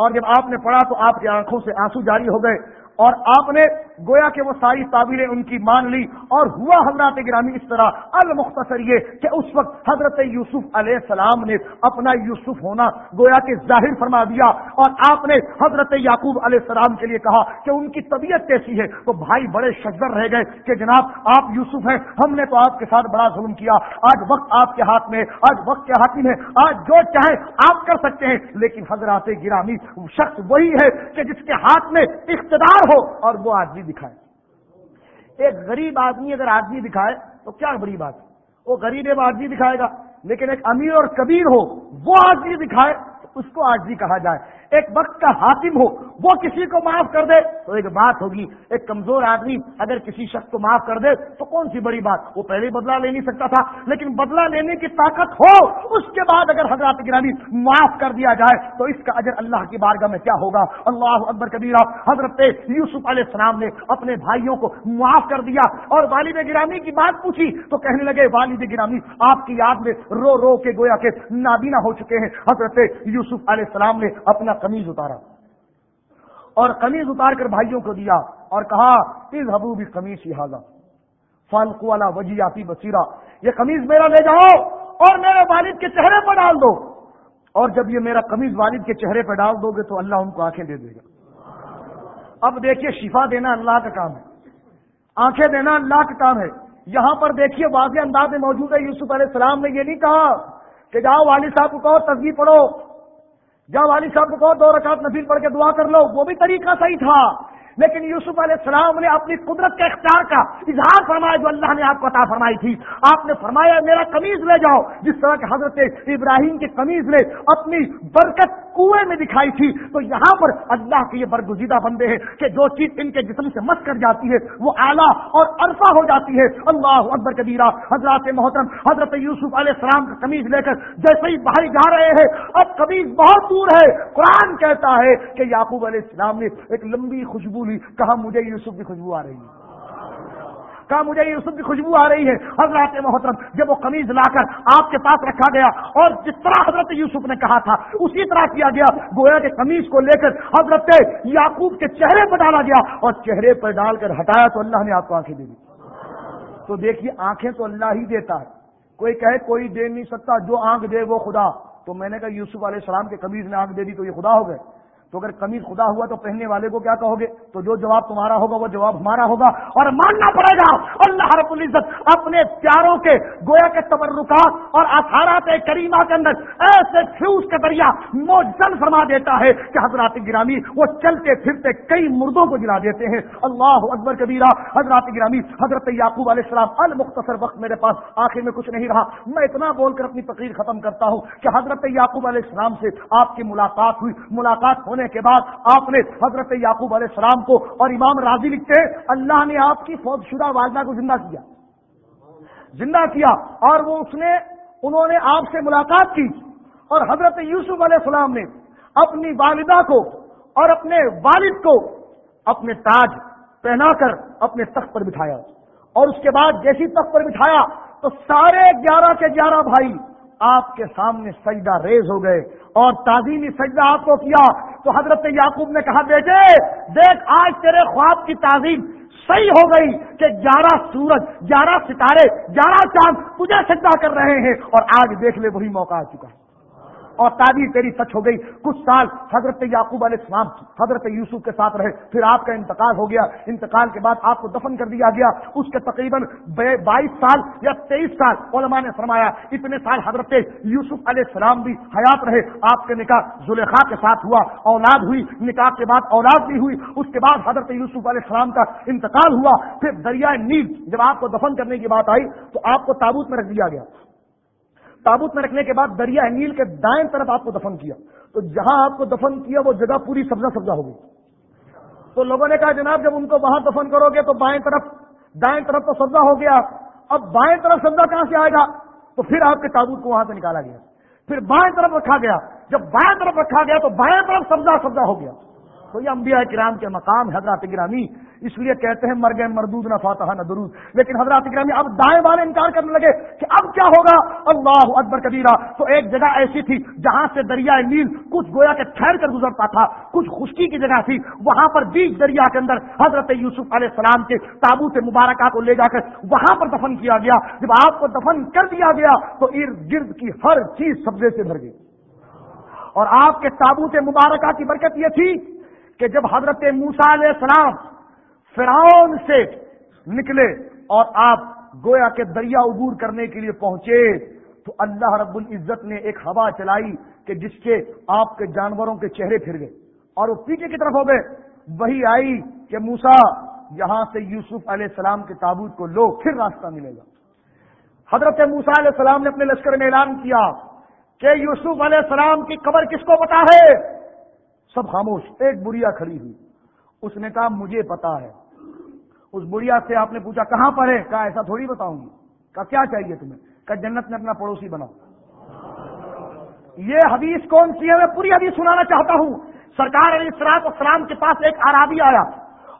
اور جب آپ نے پڑھا تو آپ کی آنکھوں سے آنسو جاری ہو گئے۔ اور آپ نے گویا کہ وہ ساری تعبیریں ان کی مان لی اور ہوا حضرات گرامی اس طرح المختصر یہ کہ اس وقت حضرت یوسف علیہ السلام نے اپنا یوسف ہونا گویا کہ ظاہر فرما دیا اور آپ نے حضرت یعقوب علیہ السلام کے لیے کہا کہ ان کی طبیعت کیسی ہے تو بھائی بڑے شجر رہ گئے کہ جناب آپ یوسف ہیں، ہم نے تو آپ کے ساتھ بڑا ظلم کیا، آج وقت آپ کے ہاتھ میں، آج وقت کے ہاتھ میں آج جو چاہے آپ کر سکتے ہیں، لیکن حضرات گرامی شخص وہی ہے کہ جس کے ہاتھ میں اقتدار ہو اور وہ آدمی دکھائے۔ ایک غریب آدمی اگر آدمی دکھائے تو کیا بڑی بات وہ غریب آدمی دکھائے گا، لیکن ایک امیر اور کبیر ہو، وہ آدمی دکھائے تو اس کو آدمی کہا جائے۔ ایک وقت کا حاکم ہو، وہ کسی کو معاف کر دے تو ایک بات ہوگی۔ ایک کمزور آدمی اگر کسی شخص کو معاف کر دے تو کون سی بڑی بات؟ وہ پہلے بدلا لے نہیں سکتا تھا، لیکن بدلا لینے کی طاقت ہو، اس کے بعد اگر حضرات گرانی معاف کر دیا جائے تو اس کا اجر اللہ کی بارگاہ میں کیا ہوگا؟ اللہ اکبر کبیرہ، حضرت یوسف علیہ السلام نے اپنے بھائیوں کو معاف کر دیا اور والد گرامی کی بات پوچھی تو کہنے لگے، والد گرامی، آپ کی یاد میں رو رو کے گویا کے نابینا ہو چکے ہیں۔ حضرت یوسف علیہ السلام نے اپنا قمیض اتارا اور قمیض اتار کر بھائیوں کو دیا اور کہا اس حبو بھی قمیض حاضہ فالق والا وجی آتی بصیرہ، یہ قمیض میرا لے جاؤ اور میرے والد کے چہرے پر ڈال دو۔ اور جب یہ میرا قمیض والد کے چہرے پر ڈال دو گے تو اللہ ان کو آنکھیں دے دے گا۔ اب دیکھیے، شفا دینا اللہ کا کام ہے۔ آنکھیں دینا اللہ کا کام ہے۔ یہاں پر دیکھیے، واضح انداز میں موجود ہے، یوسف علیہ السلام نے یہ نہیں کہا کہ جاؤ والد صاحب کو کہو تصویر پڑھو۔ جاؤ والد صاحب کو کہو دو رکعت نفیل پڑھ کے دعا کر لو، وہ بھی طریقہ صحیح تھا۔ لیکن یوسف علیہ السلام نے اپنی قدرت کے اختیار کا اظہار فرمایا جو اللہ نے آپ کو عطا فرمائی تھی۔ آپ نے فرمایا، میرا قمیض لے جاؤ۔ جس طرح کہ حضرت ابراہیم کی قمیض نے اپنی برکت کنویں میں دکھائی تھی، تو یہاں پر اللہ کے یہ برگزیدہ بندے ہیں کہ جو چیز ان کے جسم سے مس کر جاتی ہے، وہ اعلیٰ اور عرفہ ہو جاتی ہے۔ اللہ اکبر کبیرہ، حضرات محترم، حضرت یوسف علیہ السلام کا قمیض لے کر جیسے ہی باہر جا رہے ہیں، اب قمیض بہت دور ہے۔ قرآن کہتا ہے کہ یعقوب علیہ السلام نے ایک لمبی خوشبو خوشبو لی کہا مجھے یوسف کی خوشبو آ رہی ہے؟ کہا مجھے یوسف کی خوشبو آ رہی ہے؟ حضرات محترم، جب وہ قمیض لا کر آپ کے پاس رکھا گیا اور جس طرح حضرت یوسف نے کہا تھا، اسی طرح کیا گیا، گویا کے قمیض کو لے کر حضرت یعقوب کے چہرے پر ڈالا گیا اور چہرے پر ڈال کر ہٹایا تو اللہ نے آپ کو آنکھیں دے دی۔ تو دیکھیے، آنکھیں تو اللہ ہی دیتا ہے۔ کوئی کہے، کوئی دے نہیں سکتا، جو آنکھ دے وہ خدا۔ تو میں نے کہا، یوسف علیہ السلام کے قمیض نے آنکھ دے دی تو یہ خدا ہو گئے۔ تو اگر قمیض خدا ہوا تو پہننے والے کو کیا کہو گے؟ تو جو جواب تمہارا ہوگا وہ جواب ہمارا ہوگا اور ماننا پڑے گا۔ اللہ رب العزت اپنے پیاروں کے، گویا کے تبرکات اور آثارات کریمہ کے اندر ایسے فیوز کے دریا موجن فرما دیتا ہے کہ حضرات گرامی وہ چلتے پھرتے کئی مردوں کو جلا دیتے ہیں۔ اللہ اکبر کبیرہ، حضرات گرامی، حضرت یعقوب علیہ السلام المختصر وقت میرے پاس آخر میں کچھ نہیں رہا۔ میں اتنا بول کر اپنی تقریر ختم کرتا ہوں کہ حضرت یعقوب علیہ السلام سے آپ کی ملاقات ہوئی۔ ملاقات ہونے ہونے کے بعد آپ نے حضرت یعقوب علیہ السلام کو اور امام راضی لکھتے اللہ نے آپ کی فوج شدہ والدہ کو زندہ کیا۔ زندہ کیا اور وہ اس نے، انہوں نے آپ سے ملاقات کی اور حضرت یوسف علیہ السلام نے اپنی والدہ کو اور اپنے والد کو اپنے تاج پہنا کر اپنے تخت پر بٹھایا۔ اور اس کے بعد جیسی تخت پر بٹھایا تو سارے گیارہ کے گیارہ بھائی آپ کے سامنے سجدہ ریز ہو گئے اور تعظیمی سجدہ آپ کو کیا تو حضرت یعقوب نے کہا، بیٹے، دیکھ، آج تیرے خواب کی تعظیم صحیح ہو گئی کہ گیارہ سورج، گیارہ ستارے، گیارہ چاند تجھے سجدہ کر رہے ہیں اور آج دیکھ لے، وہی موقع آ چکا ہے۔ اور تعبیر تیری سچ ہو گئی۔ کچھ سال حضرت یعقوب علیہ السلام حضرت یوسف کے ساتھ رہے، پھر آپ کا انتقال ہو گیا۔ انتقال کے بعد آپ کو دفن کر دیا گیا۔ اس کے تقریباً بائیس سال یا تیئیس سال علماء نے فرمایا۔ اتنے سال حضرت یوسف علیہ السلام بھی حیات رہے۔ آپ کے نکاح زلیخا کے ساتھ ہوا، اولاد ہوئی، نکاح کے بعد اولاد بھی ہوئی۔ اس کے بعد حضرت یوسف علیہ السلام کا انتقال ہوا۔ پھر دریائے نیل جب آپ کو دفن کرنے کی بات آئی تو آپ کو تابوت میں رکھ دیا گیا۔ تابوت میں رکھنے کے بعد دریا نیل کے دائیں طرف آپ کو دفن کیا۔ تو جہاں آپ کو دفن کیا، وہ جگہ پوری سبزہ سبزہ ہوگی تو لوگوں نے کہا، جناب، جب ان کو وہاں دفن کرو گے تو بائیں طرف، دائیں طرف تو سبزہ ہو گیا۔ اب بائیں طرف سبزہ کہاں سے آئے گا؟ تو پھر آپ کے تابوت کو وہاں سے نکالا گیا۔ پھر بائیں طرف رکھا گیا۔ جب بائیں طرف رکھا گیا تو بائیں طرف سبزہ سبزہ ہو گیا۔ تو یہ انبیاء کرام کے مقام حضرات گرامی۔ اس لیے کہتے ہیں مر گئے مردود نہ فاتح نہ درود۔ لیکن حضرات گرامی اب دائیں والے انکار کرنے لگے کہ اب کیا ہوگا؟ اللہ اکبر کبیرہ۔ تو ایک جگہ ایسی تھی جہاں سے دریائے نیل کچھ گویا کے ٹھہر کر گزرتا تھا، کچھ خشکی کی جگہ تھی۔ وہاں پر بیچ دریا کے اندر حضرت یوسف علیہ السلام کے تابوت مبارکہ کو لے جا کر وہاں پر دفن کیا گیا۔ جب آپ کو دفن کر دیا گیا تو ارد گرد کی ہر چیز سبزے سے بھر گئی۔ اور آپ کے تابوت مبارکہ کی برکت یہ تھی کہ جب حضرت موسا علیہ السلام فرعون سے نکلے اور آپ گویا کے دریا عبور کرنے کے لیے پہنچے، تو اللہ رب العزت نے ایک ہوا چلائی کہ جس کے آپ کے جانوروں کے چہرے پھر گئے اور وہ پیچھے کی طرف ہو گئے۔ وہی آئی کہ موسا یہاں سے یوسف علیہ السلام کے تابوت کو لو، پھر راستہ ملے گا۔ حضرت موسا علیہ السلام نے اپنے لشکر میں اعلان کیا کہ یوسف علیہ السلام کی قبر کس کو پتا ہے؟ سب خاموش، ایک بڑھیا کھڑی ہوئی۔ اس نے کہا، مجھے پتا ہے۔ اس بڑھیا سے آپ نے پوچھا، کہاں پر ہے؟ کہا، ایسا تھوڑی بتاؤں گی۔ کہا، کیا چاہیے تمہیں؟ کہا، جنت میں اپنا پڑوسی بناؤ۔ یہ حدیث کون سی ہے؟ میں پوری حدیث سنانا چاہتا ہوں۔ سرکار علی سراط اسلام کے پاس ایک آرابی آیا۔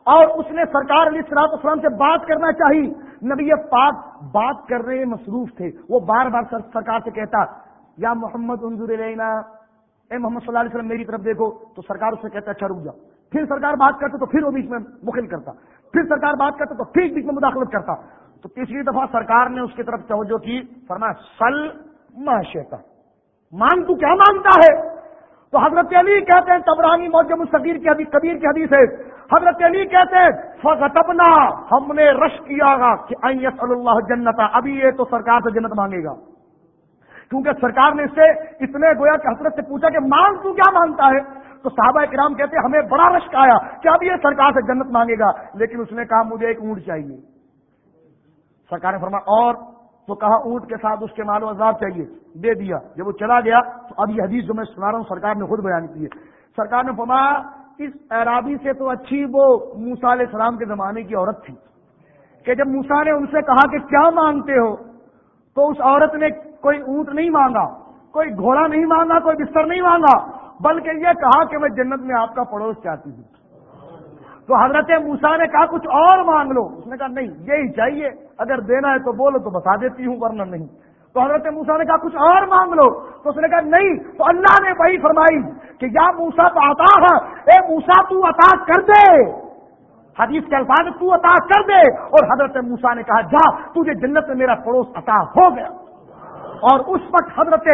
اور اس نے سرکار علی سراط اسلام سے بات کرنا چاہی۔ نبی پاک بات کر رہے مصروف تھے۔ وہ بار بار سرکار سے کہتا، یا محمد انضر لینا اے محمد صلی اللہ علیہ وسلم، میری طرف دیکھو، تو سرکار اس سے کہتا اچھا رک جا۔ پھر سرکار بات کرتا تو پھر وہ بیچ میں مخل کرتا۔ پھر سرکار بات کرتا تو پھر بیچ میں مداخلت کرتا۔ تو تیسری دفعہ سرکار نے اس کی طرف توجہ کی، فرمایا، سل معاشیتا مان تو کیا مانتا ہے؟ تو حضرت علی کہتے ہیں، تبرانی موجم الصغیر کی حدیث، کبیر کی حدیث ہے۔ حضرت علی کہتے فغتبنا، ہم نے رش کیا گا کہ ایس اللہ جنت ابھی یہ تو سرکار سے جنت مانگے گا۔ کیونکہ سرکار نے اس سے اتنے گویا کہ حضرت سے پوچھا کہ مانگ تو کیا مانگتا ہے؟ تو صحابہ کرام کہتے ہیں، ہمیں بڑا رشک آیا کہ اب یہ سرکار سے جنت مانگے گا، لیکن اس نے کہا، مجھے ایک اونٹ چاہیے۔ سرکار نے فرمایا، اور؟ تو کہا، اونٹ کے ساتھ اس کے مال و عذاب چاہیے۔ دے دیا۔ جب وہ چلا گیا، تو اب یہ حدیث جو میں سنا رہا ہوں، سرکار نے خود بیان کی ہے۔ سرکار نے فرمایا، اس عرابی سے تو اچھی وہ موسا علیہ السلام کے زمانے کی عورت تھی۔ کہ جب موسا نے ان سے کہا کہ کیا مانگتے ہو، تو اس عورت نے کوئی اونٹ نہیں مانگا، کوئی گھوڑا نہیں مانگا، کوئی بستر نہیں مانگا، بلکہ یہ کہا کہ میں جنت میں آپ کا پڑوس چاہتی ہوں۔ تو حضرت موسا نے کہا، کچھ اور مانگ لو۔ اس نے کہا، نہیں، یہی چاہیے۔ اگر دینا ہے تو بولو، تو بتا دیتی ہوں، ورنہ نہیں۔ تو حضرت موسا نے کہا، کچھ اور مانگ لو۔ تو اس نے کہا، نہیں، تو اللہ نے وہی فرمائی کہ یا موسا تو عطا ہے اے موسا تو عطا کر دے۔ حدیث کے الفاظ تو عطا کر دے۔ اور حضرت موسا نے کہا، جا، تجھے جنت میں میرا پڑوس عطا ہو گیا۔ اور اس وقت حضرت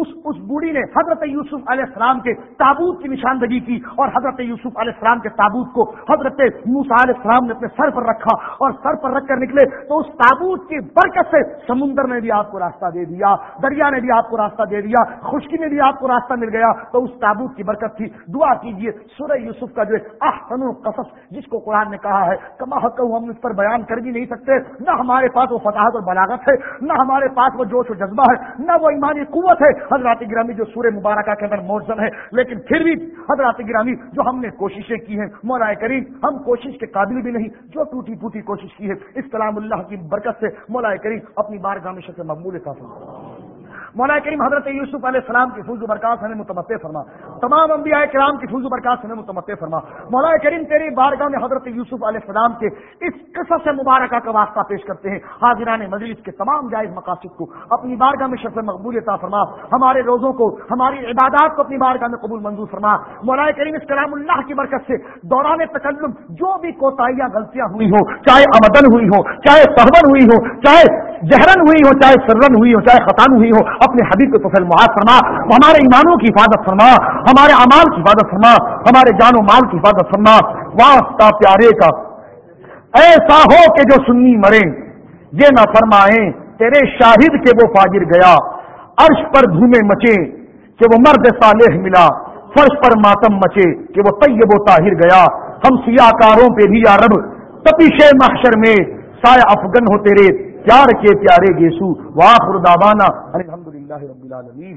اس اس بوڑھی نے حضرت یوسف علیہ السلام کے تابوت کی نشاندگی کی اور حضرت یوسف علیہ السلام کے تابوت کو حضرت موسا علیہ السلام نے اپنے سر پر رکھا اور سر پر رکھ کر نکلے تو اس تابوت کی برکت سے سمندر نے بھی آپ کو راستہ دے دیا، دریا نے بھی آپ کو راستہ دے دیا، خشکی میں بھی آپ کو راستہ مل گیا۔ تو اس تابوت کی برکت تھی۔ دعا کیجیے سورہ یوسف کا جو احسن القصص جس کو قرآن نے کہا ہے، کما حق ہم اس پر بیان کر بھی نہیں سکتے۔ نہ ہمارے پاس وہ فتحت اور بلاغت ہے، نہ ہمارے پاس وہ جوش و جذبہ ہے، نہ وہ ایمانی قوت ہے۔ حضرات گرامی جو سورہ مبارکہ کے اندر موزن ہے، لیکن پھر بھی حضرات گرامی جو ہم نے کوششیں کی ہیں، مولا کریم، ہم کوشش کے قابل بھی نہیں، جو ٹوٹی پوٹی کوشش کی ہے، اس کلام اللہ کی برکت سے مولا کریم اپنی بارگاہ میں شکل مقبول کافی مولا کریم حضرت یوسف علیہ السلام کی فوز برکات ہمیں متمد فرما۔ تمام انبیاء کرام کی فوز برکات ہمیں متمد فرما۔ مولا کریم تیری بارگاہ میں حضرت یوسف علیہ السلام کے اس قصص سے مبارکہ کا واسطہ پیش کرتے ہیں۔ حاضران مجلس کے تمام جائز مقاصد کو اپنی بارگاہ میں شرف مقبول عطا فرما۔ ہمارے روزوں کو، ہماری عبادات کو اپنی بارگاہ میں قبول منظور فرما۔ مولا کریم اس کلام اللہ کی برکت سے دوران تکلم جو بھی کوتاہیاں، غلطیاں ہوئی ہوں، چاہے امدن ہوئی ہو چاہے سہبن ہوئی ہو چاہے جہرن ہوئی ہو، چاہے سرن ہوئی ہو، چاہے خطان ہوئی ہو، اپنے حبیب کو فصل معاذ فرما، ہمارے ایمانوں کی حفاظت فرما، ہمارے امال کی حفاظت فرما، ہمارے جان و مال کی حفاظت فرما۔ واسطہ پیارے کا۔ ایسا ہو کہ جو سنی مرے یہ نہ فرمائیں، تیرے شاہد کے وہ فاجر گیا۔ عرش پر دھومے مچے کہ وہ مرد صالح ملا۔ فرش پر ماتم مچے کہ وہ طیب و طاہر گیا۔ ہم سیاہ کاروں پہ بھی یا رب تپیش محشر میں سایہ افغن ہو تیرے۔ پیار کے پیارے گیسو واخر دعوانا الحمد للہ رب العالمین۔